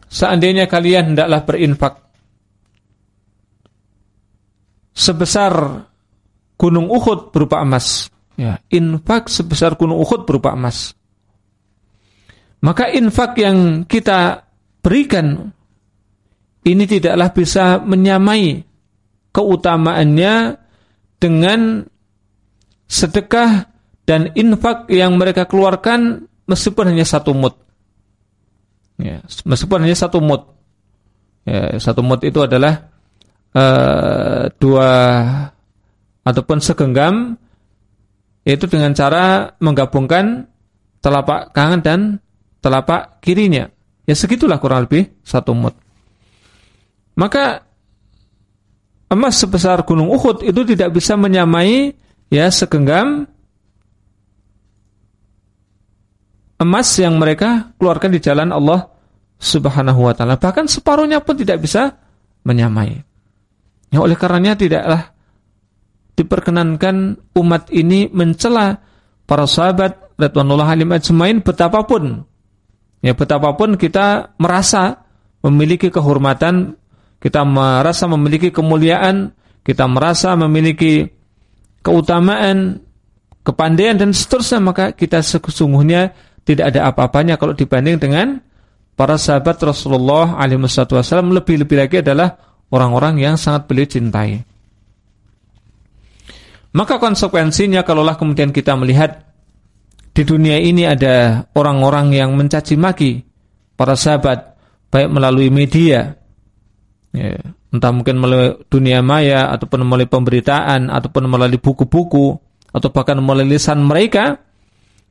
Seandainya kalian hendaklah berinfak sebesar gunung Uhud berupa emas, ya, infak sebesar gunung Uhud berupa emas. Maka infak yang kita berikan ini tidaklah bisa menyamai keutamaannya dengan sedekah dan infak yang mereka keluarkan meskipun hanya satu mut. Ya, meskipun hanya satu mod. Ya, satu mod itu adalah uh, dua ataupun segenggam yaitu dengan cara menggabungkan telapak kanan dan telapak kirinya. Ya segitulah kurang lebih satu mod. Maka emas sebesar gunung Uhud itu tidak bisa menyamai ya segenggam emas yang mereka keluarkan di jalan Allah Subhanahu wa taala. Bahkan separuhnya pun tidak bisa menyamai. Ya, oleh karenanya tidaklah diperkenankan umat ini mencela para sahabat radhiyallahu alaihim ajmain betapapun ya betapapun kita merasa memiliki kehormatan, kita merasa memiliki kemuliaan, kita merasa memiliki keutamaan, kepandaian dan seterusnya maka kita sesungguhnya tidak ada apa-apanya kalau dibanding dengan para sahabat Rasulullah alaihi wasallam lebih-lebih lagi adalah orang-orang yang sangat beliau cintai. Maka konsekuensinya kalaulah kemudian kita melihat di dunia ini ada orang-orang yang mencaci maki para sahabat baik melalui media ya, entah mungkin melalui dunia maya ataupun melalui pemberitaan ataupun melalui buku-buku atau bahkan melalui lisan mereka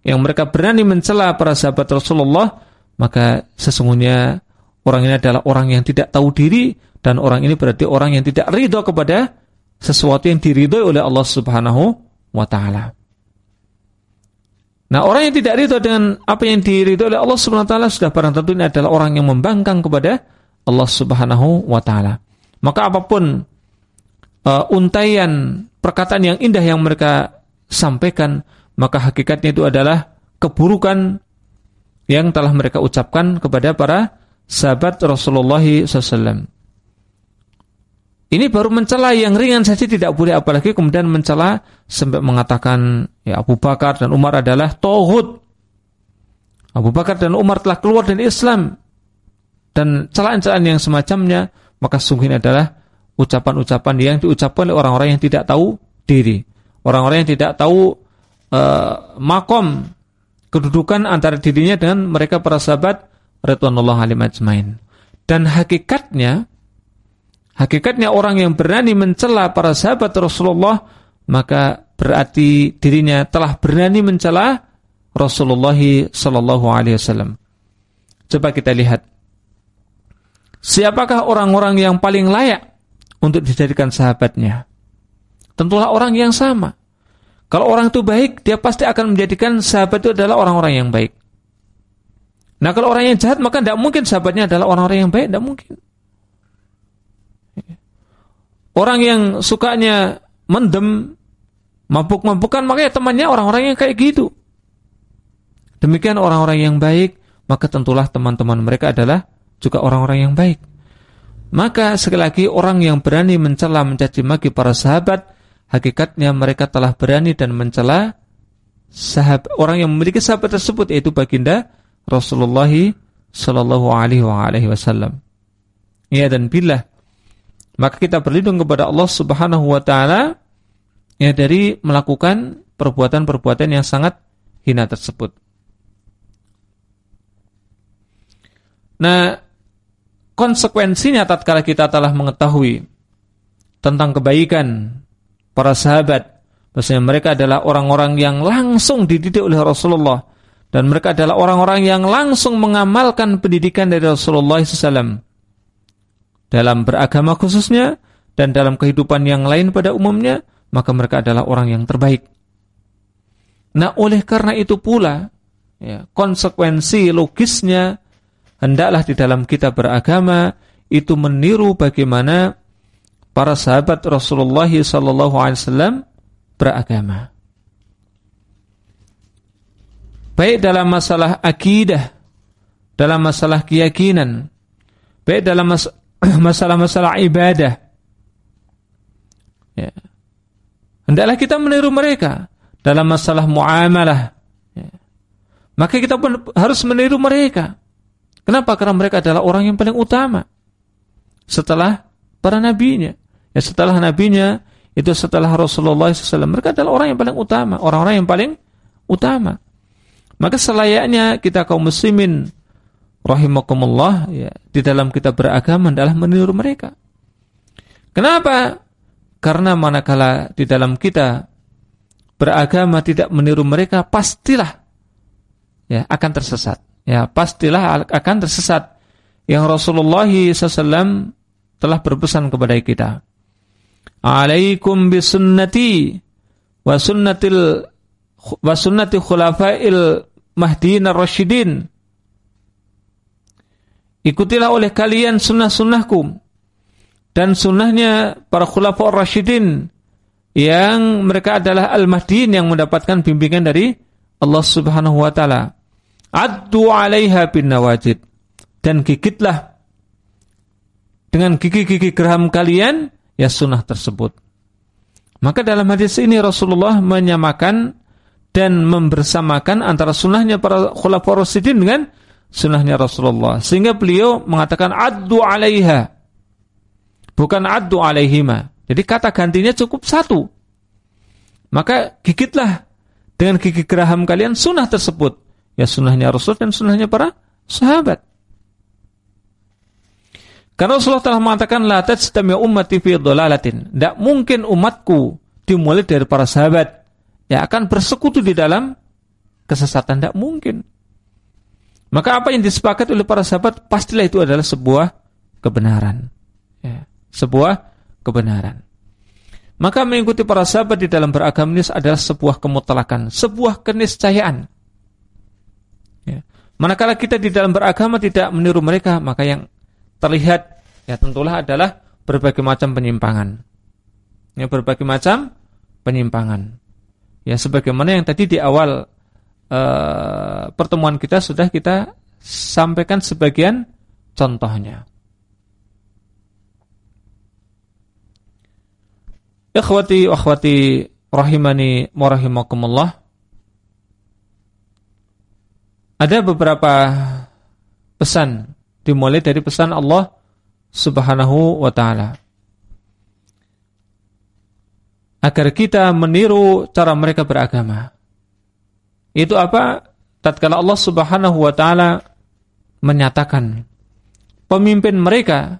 yang mereka berani mencela para sahabat Rasulullah, maka sesungguhnya orang ini adalah orang yang tidak tahu diri dan orang ini berarti orang yang tidak ridho kepada sesuatu yang diridhoi oleh Allah Subhanahu wa taala. Nah, orang yang tidak ridho dengan apa yang diridhoi oleh Allah Subhanahu wa taala sudah barang tentu ini adalah orang yang membangkang kepada Allah Subhanahu wa taala. Maka apa pun uh, untaian perkataan yang indah yang mereka sampaikan maka hakikatnya itu adalah keburukan yang telah mereka ucapkan kepada para sahabat Rasulullah SAW. Ini baru mencela yang ringan saja tidak boleh apalagi kemudian mencela sampai mengatakan ya Abu Bakar dan Umar adalah tohut. Abu Bakar dan Umar telah keluar dari Islam dan celaan-celaan yang semacamnya maka sungguh ini adalah ucapan-ucapan yang diucapkan oleh orang-orang yang tidak tahu diri, orang-orang yang tidak tahu uh, makom kedudukan antara dirinya dengan mereka para sahabat radhiyallahu alaihim ajmain. Dan hakikatnya hakikatnya orang yang berani mencela para sahabat Rasulullah maka berarti dirinya telah berani mencela Rasulullah sallallahu alaihi wasallam. Coba kita lihat. Siapakah orang-orang yang paling layak untuk dijadikan sahabatnya? Tentulah orang yang sama. Kalau orang itu baik, dia pasti akan menjadikan sahabat itu adalah orang-orang yang baik. Nah kalau orang yang jahat, maka tidak mungkin sahabatnya adalah orang-orang yang baik, tidak mungkin. orang yang sukanya mendem, mabuk-mabukan, makanya temannya orang-orang yang kayak gitu. Demikian orang-orang yang baik, maka tentulah teman-teman mereka adalah juga orang-orang yang baik. Maka sekali lagi orang yang berani mencela mencaci maki para sahabat, hakikatnya mereka telah berani dan mencela sahabat orang yang memiliki sahabat tersebut yaitu baginda Rasulullah sallallahu alaihi wasallam. Ya dan bila maka kita berlindung kepada Allah Subhanahu wa taala ya dari melakukan perbuatan-perbuatan yang sangat hina tersebut. Nah, konsekuensinya tatkala kita telah mengetahui tentang kebaikan para sahabat, bahwasanya mereka adalah orang-orang yang langsung dididik oleh Rasulullah dan mereka adalah orang-orang yang langsung mengamalkan pendidikan dari Rasulullah SAW dalam beragama khususnya dan dalam kehidupan yang lain pada umumnya, maka mereka adalah orang yang terbaik. Nah, oleh karena itu pula, ya, konsekuensi logisnya hendaklah di dalam kita beragama itu meniru bagaimana para sahabat Rasulullah SAW beragama. Baik dalam masalah akidah, dalam masalah keyakinan, baik dalam masalah-masalah ibadah. Ya. Hendaklah kita meniru mereka dalam masalah muamalah. Ya. Maka kita pun harus meniru mereka. Kenapa? Karena mereka adalah orang yang paling utama setelah para nabinya. Ya setelah nabinya itu setelah Rasulullah SAW mereka adalah orang yang paling utama, orang-orang yang paling utama. Maka selayaknya kita kaum muslimin rahimakumullah ya di dalam kita beragama adalah meniru mereka. Kenapa? Karena manakala di dalam kita beragama tidak meniru mereka pastilah ya akan tersesat ya pastilah akan tersesat. Yang Rasulullah SAW telah berpesan kepada kita. Alaikum bisunnati wa sunnatil wa sunnati khulafail mahdin ar-rasyidin. Ikutilah oleh kalian sunnah-sunnahku dan sunnahnya para khulafa ar-rasyidin yang mereka adalah al-mahdin yang mendapatkan bimbingan dari Allah Subhanahu wa taala. Addu 'alaiha bin nawajid. Dan gigitlah dengan gigi-gigi geraham kalian ya sunnah tersebut. Maka dalam hadis ini Rasulullah menyamakan dan membersamakan antara sunnahnya para khulafaur rasyidin dengan sunnahnya Rasulullah. Sehingga beliau mengatakan addu 'alaiha. Bukan addu 'alaihima. Jadi kata gantinya cukup satu. Maka gigitlah dengan gigi geraham kalian sunnah tersebut. Ya sunnahnya Rasul dan sunnahnya para sahabat. Karena Rasulullah telah mengatakan la tajtami'u ummati fi dhalalatin. Tidak mungkin umatku dimulai dari para sahabat yang akan bersekutu di dalam kesesatan tidak mungkin. Maka apa yang disepakati oleh para sahabat pastilah itu adalah sebuah kebenaran. Ya, sebuah kebenaran. Maka mengikuti para sahabat di dalam beragama ini adalah sebuah kemutlakan, sebuah keniscayaan. Manakala kita di dalam beragama tidak meniru mereka, maka yang terlihat ya tentulah adalah berbagai macam penyimpangan. Ya berbagai macam penyimpangan. Ya sebagaimana yang tadi di awal uh, pertemuan kita sudah kita sampaikan sebagian contohnya. Ikhwati wa akhwati rahimani wa rahimakumullah. Ada beberapa pesan dimulai dari pesan Allah Subhanahu wa taala. Agar kita meniru cara mereka beragama. Itu apa? Tatkala Allah Subhanahu wa taala menyatakan pemimpin mereka,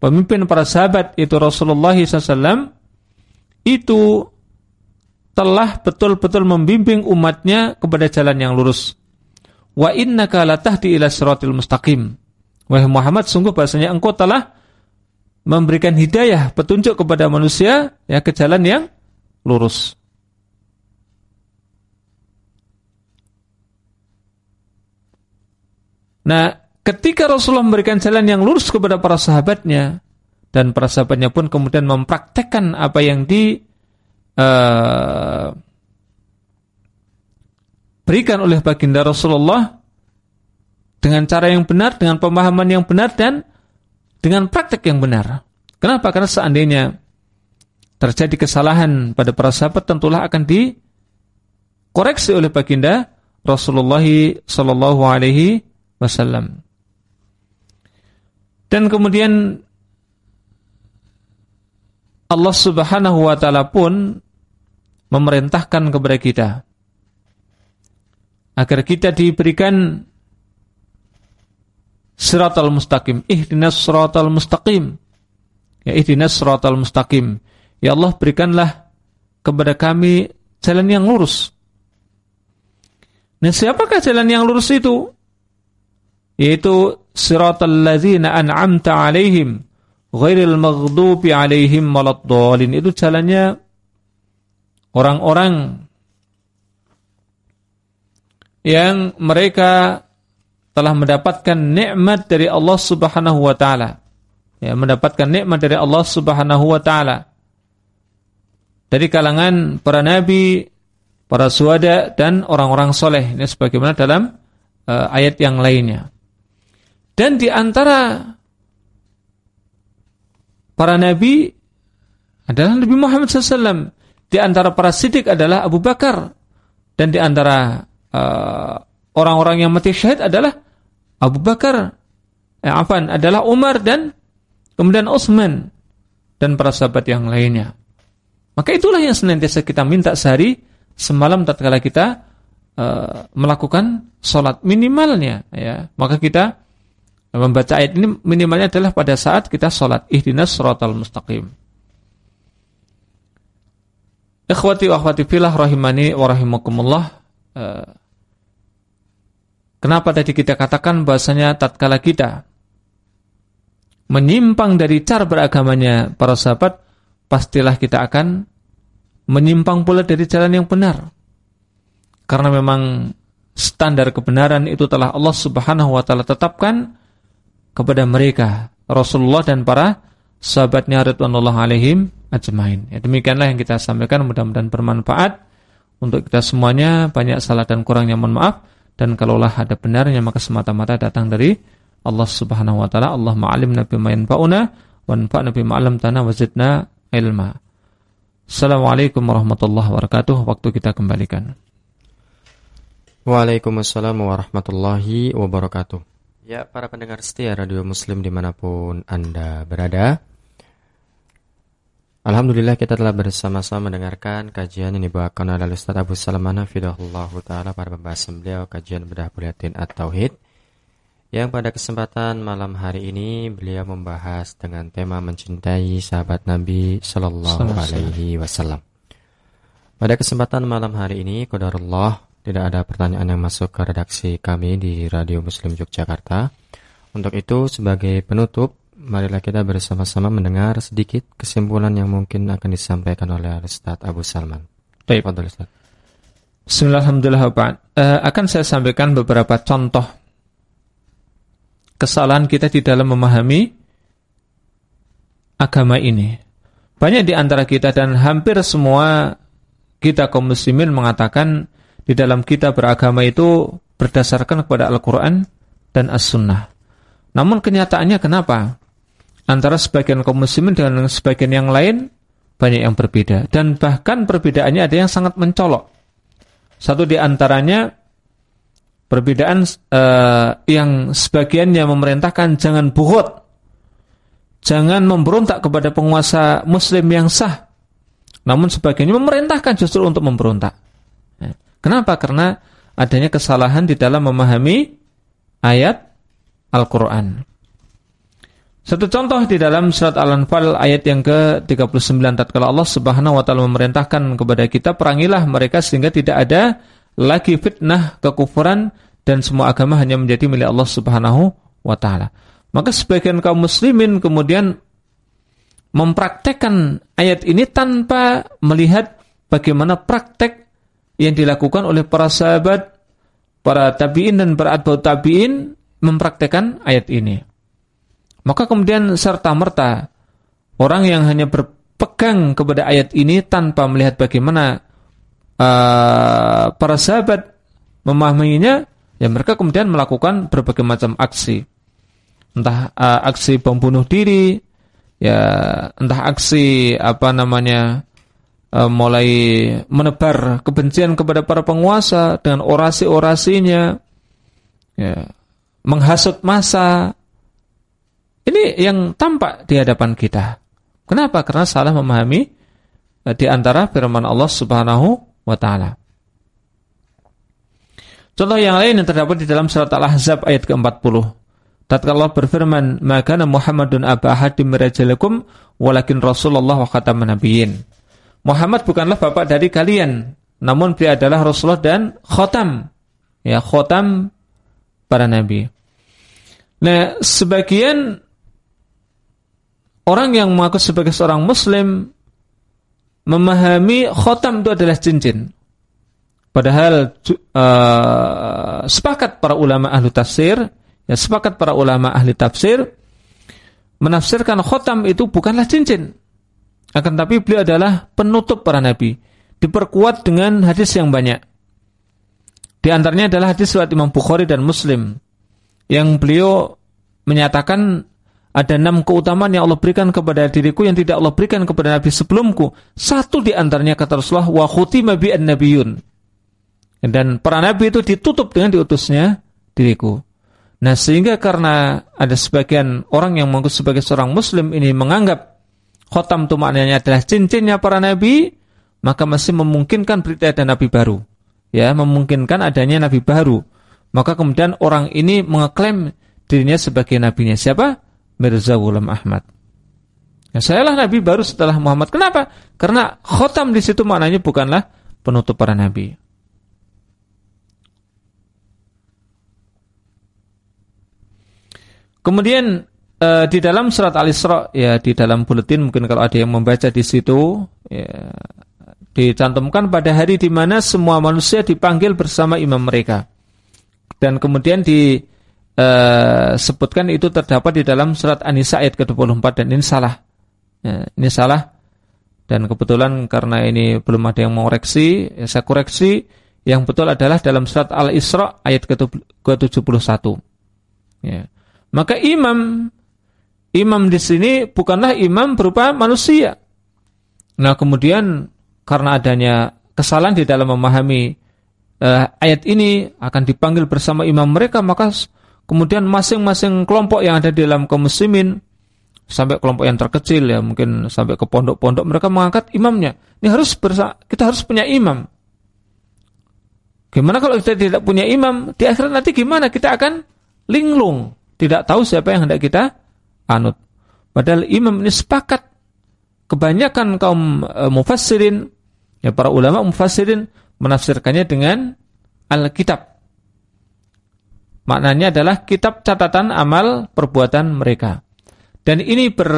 pemimpin para sahabat itu Rasulullah SAW itu telah betul-betul membimbing umatnya kepada jalan yang lurus wa innaka latahdi ila siratil mustaqim. Wahai Muhammad, sungguh bahasanya engkau telah memberikan hidayah, petunjuk kepada manusia ya ke jalan yang lurus. Nah, ketika Rasulullah memberikan jalan yang lurus kepada para sahabatnya dan para sahabatnya pun kemudian mempraktekkan apa yang di uh, berikan oleh baginda Rasulullah dengan cara yang benar, dengan pemahaman yang benar dan dengan praktek yang benar. Kenapa? Karena seandainya terjadi kesalahan pada para sahabat tentulah akan dikoreksi oleh baginda Rasulullah sallallahu alaihi wasallam. Dan kemudian Allah Subhanahu wa taala pun memerintahkan kepada kita agar kita diberikan siratal mustaqim, ihdinas siratal mustaqim. Ya ihdinas siratal mustaqim. Ya Allah berikanlah kepada kami jalan yang lurus. Nah, siapakah jalan yang lurus itu? Yaitu siratal ladzina an'amta alaihim ghairil maghdubi alaihim waladdallin itu jalannya orang-orang yang mereka telah mendapatkan nikmat dari Allah Subhanahu wa taala. Ya, mendapatkan nikmat dari Allah Subhanahu wa taala. Dari kalangan para nabi, para suhada dan orang-orang soleh. Ini sebagaimana dalam uh, ayat yang lainnya. Dan di antara para nabi adalah Nabi Muhammad SAW. Di antara para sidik adalah Abu Bakar. Dan di antara uh, orang-orang uh, yang mati syahid adalah Abu Bakar. Eh, Afan adalah Umar dan kemudian Utsman dan para sahabat yang lainnya. Maka itulah yang senantiasa kita minta sehari semalam tatkala kita uh, melakukan sholat minimalnya ya. Maka kita Membaca ayat ini minimalnya adalah pada saat kita sholat. Ihdinas suratal mustaqim. Ikhwati wa akhwati filah rahimani wa rahimakumullah. Eh, kenapa tadi kita katakan bahasanya tatkala kita menyimpang dari cara beragamanya para sahabat, pastilah kita akan menyimpang pula dari jalan yang benar. Karena memang standar kebenaran itu telah Allah Subhanahu wa taala tetapkan kepada mereka Rasulullah dan para sahabatnya radhiyallahu alaihim ajmain. Ya, demikianlah yang kita sampaikan mudah-mudahan bermanfaat untuk kita semuanya. Banyak salah dan kurangnya mohon maaf dan kalaulah ada benarnya maka semata-mata datang dari Allah Subhanahu wa taala. Allah ma'alim nabi ma yanfa'una wa anfa'na bima 'allamtana wa zidna ilma. Assalamualaikum warahmatullahi wabarakatuh. Waktu kita kembalikan. Waalaikumsalam warahmatullahi wabarakatuh. Ya, para pendengar setia Radio Muslim di mana pun Anda berada. Alhamdulillah kita telah bersama-sama mendengarkan kajian yang dibawakan oleh Ustaz Abu Salamana Fidahullah Ta'ala para pembahasan beliau kajian bedah buletin At-Tauhid yang pada kesempatan malam hari ini beliau membahas dengan tema mencintai sahabat Nabi Sallallahu Alaihi Wasallam. Pada kesempatan malam hari ini, Qadarullah tidak ada pertanyaan yang masuk ke redaksi kami di Radio Muslim Yogyakarta. Untuk itu, sebagai penutup, marilah kita bersama-sama mendengar sedikit kesimpulan yang mungkin akan disampaikan oleh Ustaz Abu Salman. Baik. Ustaz. Bismillahirrahmanirrahim. Uh, akan saya sampaikan beberapa contoh kesalahan kita di dalam memahami agama ini. Banyak di antara kita dan hampir semua kita kaum muslimin mengatakan di dalam kita beragama itu berdasarkan kepada Al-Quran dan As-Sunnah. Namun kenyataannya kenapa? Antara sebagian kaum muslimin dengan sebagian yang lain banyak yang berbeda. Dan bahkan perbedaannya ada yang sangat mencolok. Satu di antaranya perbedaan uh, yang sebagiannya memerintahkan jangan buhut, jangan memberontak kepada penguasa muslim yang sah. Namun sebagiannya memerintahkan justru untuk memberontak. Kenapa? Karena adanya kesalahan di dalam memahami ayat Al-Quran. Satu contoh di dalam surat Al-Anfal ayat yang ke-39 tatkala Allah Subhanahu wa taala memerintahkan kepada kita perangilah mereka sehingga tidak ada lagi fitnah kekufuran dan semua agama hanya menjadi milik Allah Subhanahu wa taala. Maka sebagian kaum muslimin kemudian mempraktekkan ayat ini tanpa melihat bagaimana praktek yang dilakukan oleh para sahabat, para tabi'in dan para atba'ut tabi'in mempraktekkan ayat ini. Maka kemudian serta-merta Orang yang hanya berpegang kepada ayat ini tanpa melihat bagaimana uh, para sahabat memahaminya, ya mereka kemudian melakukan berbagai macam aksi. Entah uh, aksi pembunuh diri, ya entah aksi apa namanya uh, mulai menebar kebencian kepada para penguasa dengan orasi-orasinya, ya, menghasut masa. Ini yang tampak di hadapan kita. Kenapa? Karena salah memahami eh, di antara firman Allah Subhanahu wa taala. Contoh yang lain yang terdapat di dalam surat Al-Ahzab ayat ke-40. Tatkala Allah berfirman, "Maka Muhammadun aba hadim rajalakum walakin Rasulullah wa khataman nabiyyin." Muhammad bukanlah bapak dari kalian, namun dia adalah Rasulullah dan khatam. Ya, khatam para nabi. Nah, sebagian orang yang mengaku sebagai seorang muslim memahami khotam itu adalah cincin. Padahal uh, sepakat para ulama ahli tafsir, ya sepakat para ulama ahli tafsir menafsirkan khotam itu bukanlah cincin. Akan tapi beliau adalah penutup para nabi. Diperkuat dengan hadis yang banyak. Di antaranya adalah hadis riwayat Imam Bukhari dan Muslim yang beliau menyatakan ada enam keutamaan yang Allah berikan kepada diriku yang tidak Allah berikan kepada Nabi sebelumku. Satu di antaranya kata Rasulullah, wa khutima bi'an nabiyun. Dan para nabi itu ditutup dengan diutusnya diriku. Nah sehingga karena ada sebagian orang yang mengaku sebagai seorang muslim ini menganggap khotam itu maknanya adalah cincinnya para nabi, maka masih memungkinkan berita ada nabi baru. Ya, memungkinkan adanya nabi baru. Maka kemudian orang ini mengeklaim dirinya sebagai nabinya siapa? Mirza Ghulam Ahmad. Ya, sayalah nabi baru setelah Muhammad. Kenapa? Karena khotam di situ maknanya bukanlah penutup para nabi. Kemudian uh, di dalam surat Al-Isra ya di dalam buletin mungkin kalau ada yang membaca di situ ya, dicantumkan pada hari di mana semua manusia dipanggil bersama imam mereka. Dan kemudian di uh, sebutkan itu terdapat di dalam surat An-Nisa ayat ke-24 dan ini salah. Ya, ini salah dan kebetulan karena ini belum ada yang mengoreksi, ya saya koreksi yang betul adalah dalam surat Al-Isra ayat ke-71. Ya. Maka imam imam di sini bukanlah imam berupa manusia. Nah, kemudian karena adanya kesalahan di dalam memahami uh, ayat ini akan dipanggil bersama imam mereka maka Kemudian masing-masing kelompok yang ada di dalam kaum muslimin sampai kelompok yang terkecil ya mungkin sampai ke pondok-pondok mereka mengangkat imamnya. Ini harus bersa kita harus punya imam. Gimana kalau kita tidak punya imam? Di akhirat nanti gimana? Kita akan linglung, tidak tahu siapa yang hendak kita anut. Padahal imam ini sepakat kebanyakan kaum e, mufassirin ya para ulama mufassirin menafsirkannya dengan Alkitab Maknanya adalah kitab catatan amal perbuatan mereka. Dan ini ber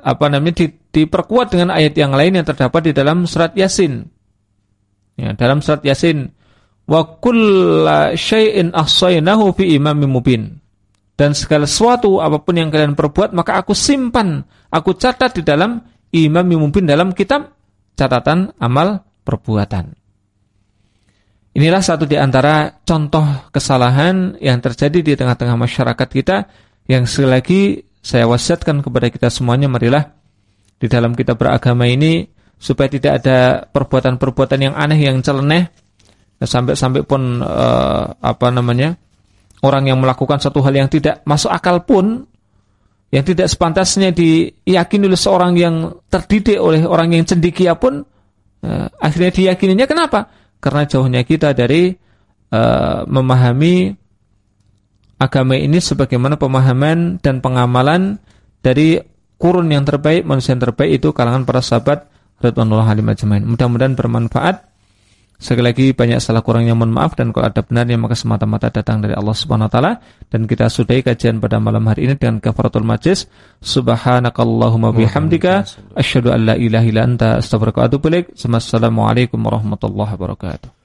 apa namanya di, diperkuat dengan ayat yang lain yang terdapat di dalam surat Yasin. Ya, dalam surat Yasin wa kulla syai'in ahsaynahu fi imamin mubin. Dan segala sesuatu apa pun yang kalian perbuat maka aku simpan, aku catat di dalam imam mubin dalam kitab catatan amal perbuatan. Inilah satu di antara contoh kesalahan yang terjadi di tengah-tengah masyarakat kita yang sekali lagi saya wasiatkan kepada kita semuanya marilah di dalam kita beragama ini supaya tidak ada perbuatan-perbuatan yang aneh yang celeneh sampai-sampai pun uh, apa namanya orang yang melakukan satu hal yang tidak masuk akal pun yang tidak sepantasnya diyakini oleh seorang yang terdidik oleh orang yang cendikia pun uh, akhirnya diyakininya kenapa? Karena jauhnya kita dari uh, memahami agama ini sebagaimana pemahaman dan pengamalan dari kurun yang terbaik, manusia yang terbaik itu kalangan para sahabat radhiyallahu alim ajmain. Mudah-mudahan bermanfaat. Sekali lagi banyak salah kurangnya mohon maaf dan kalau ada benarnya maka semata-mata datang dari Allah Subhanahu wa taala dan kita sudahi kajian pada malam hari ini dengan kafaratul majlis. Subhanakallahumma bihamdika asyhadu an la ilaha illa anta astaghfiruka wa atubu ilaik. Wassalamualaikum warahmatullahi wabarakatuh.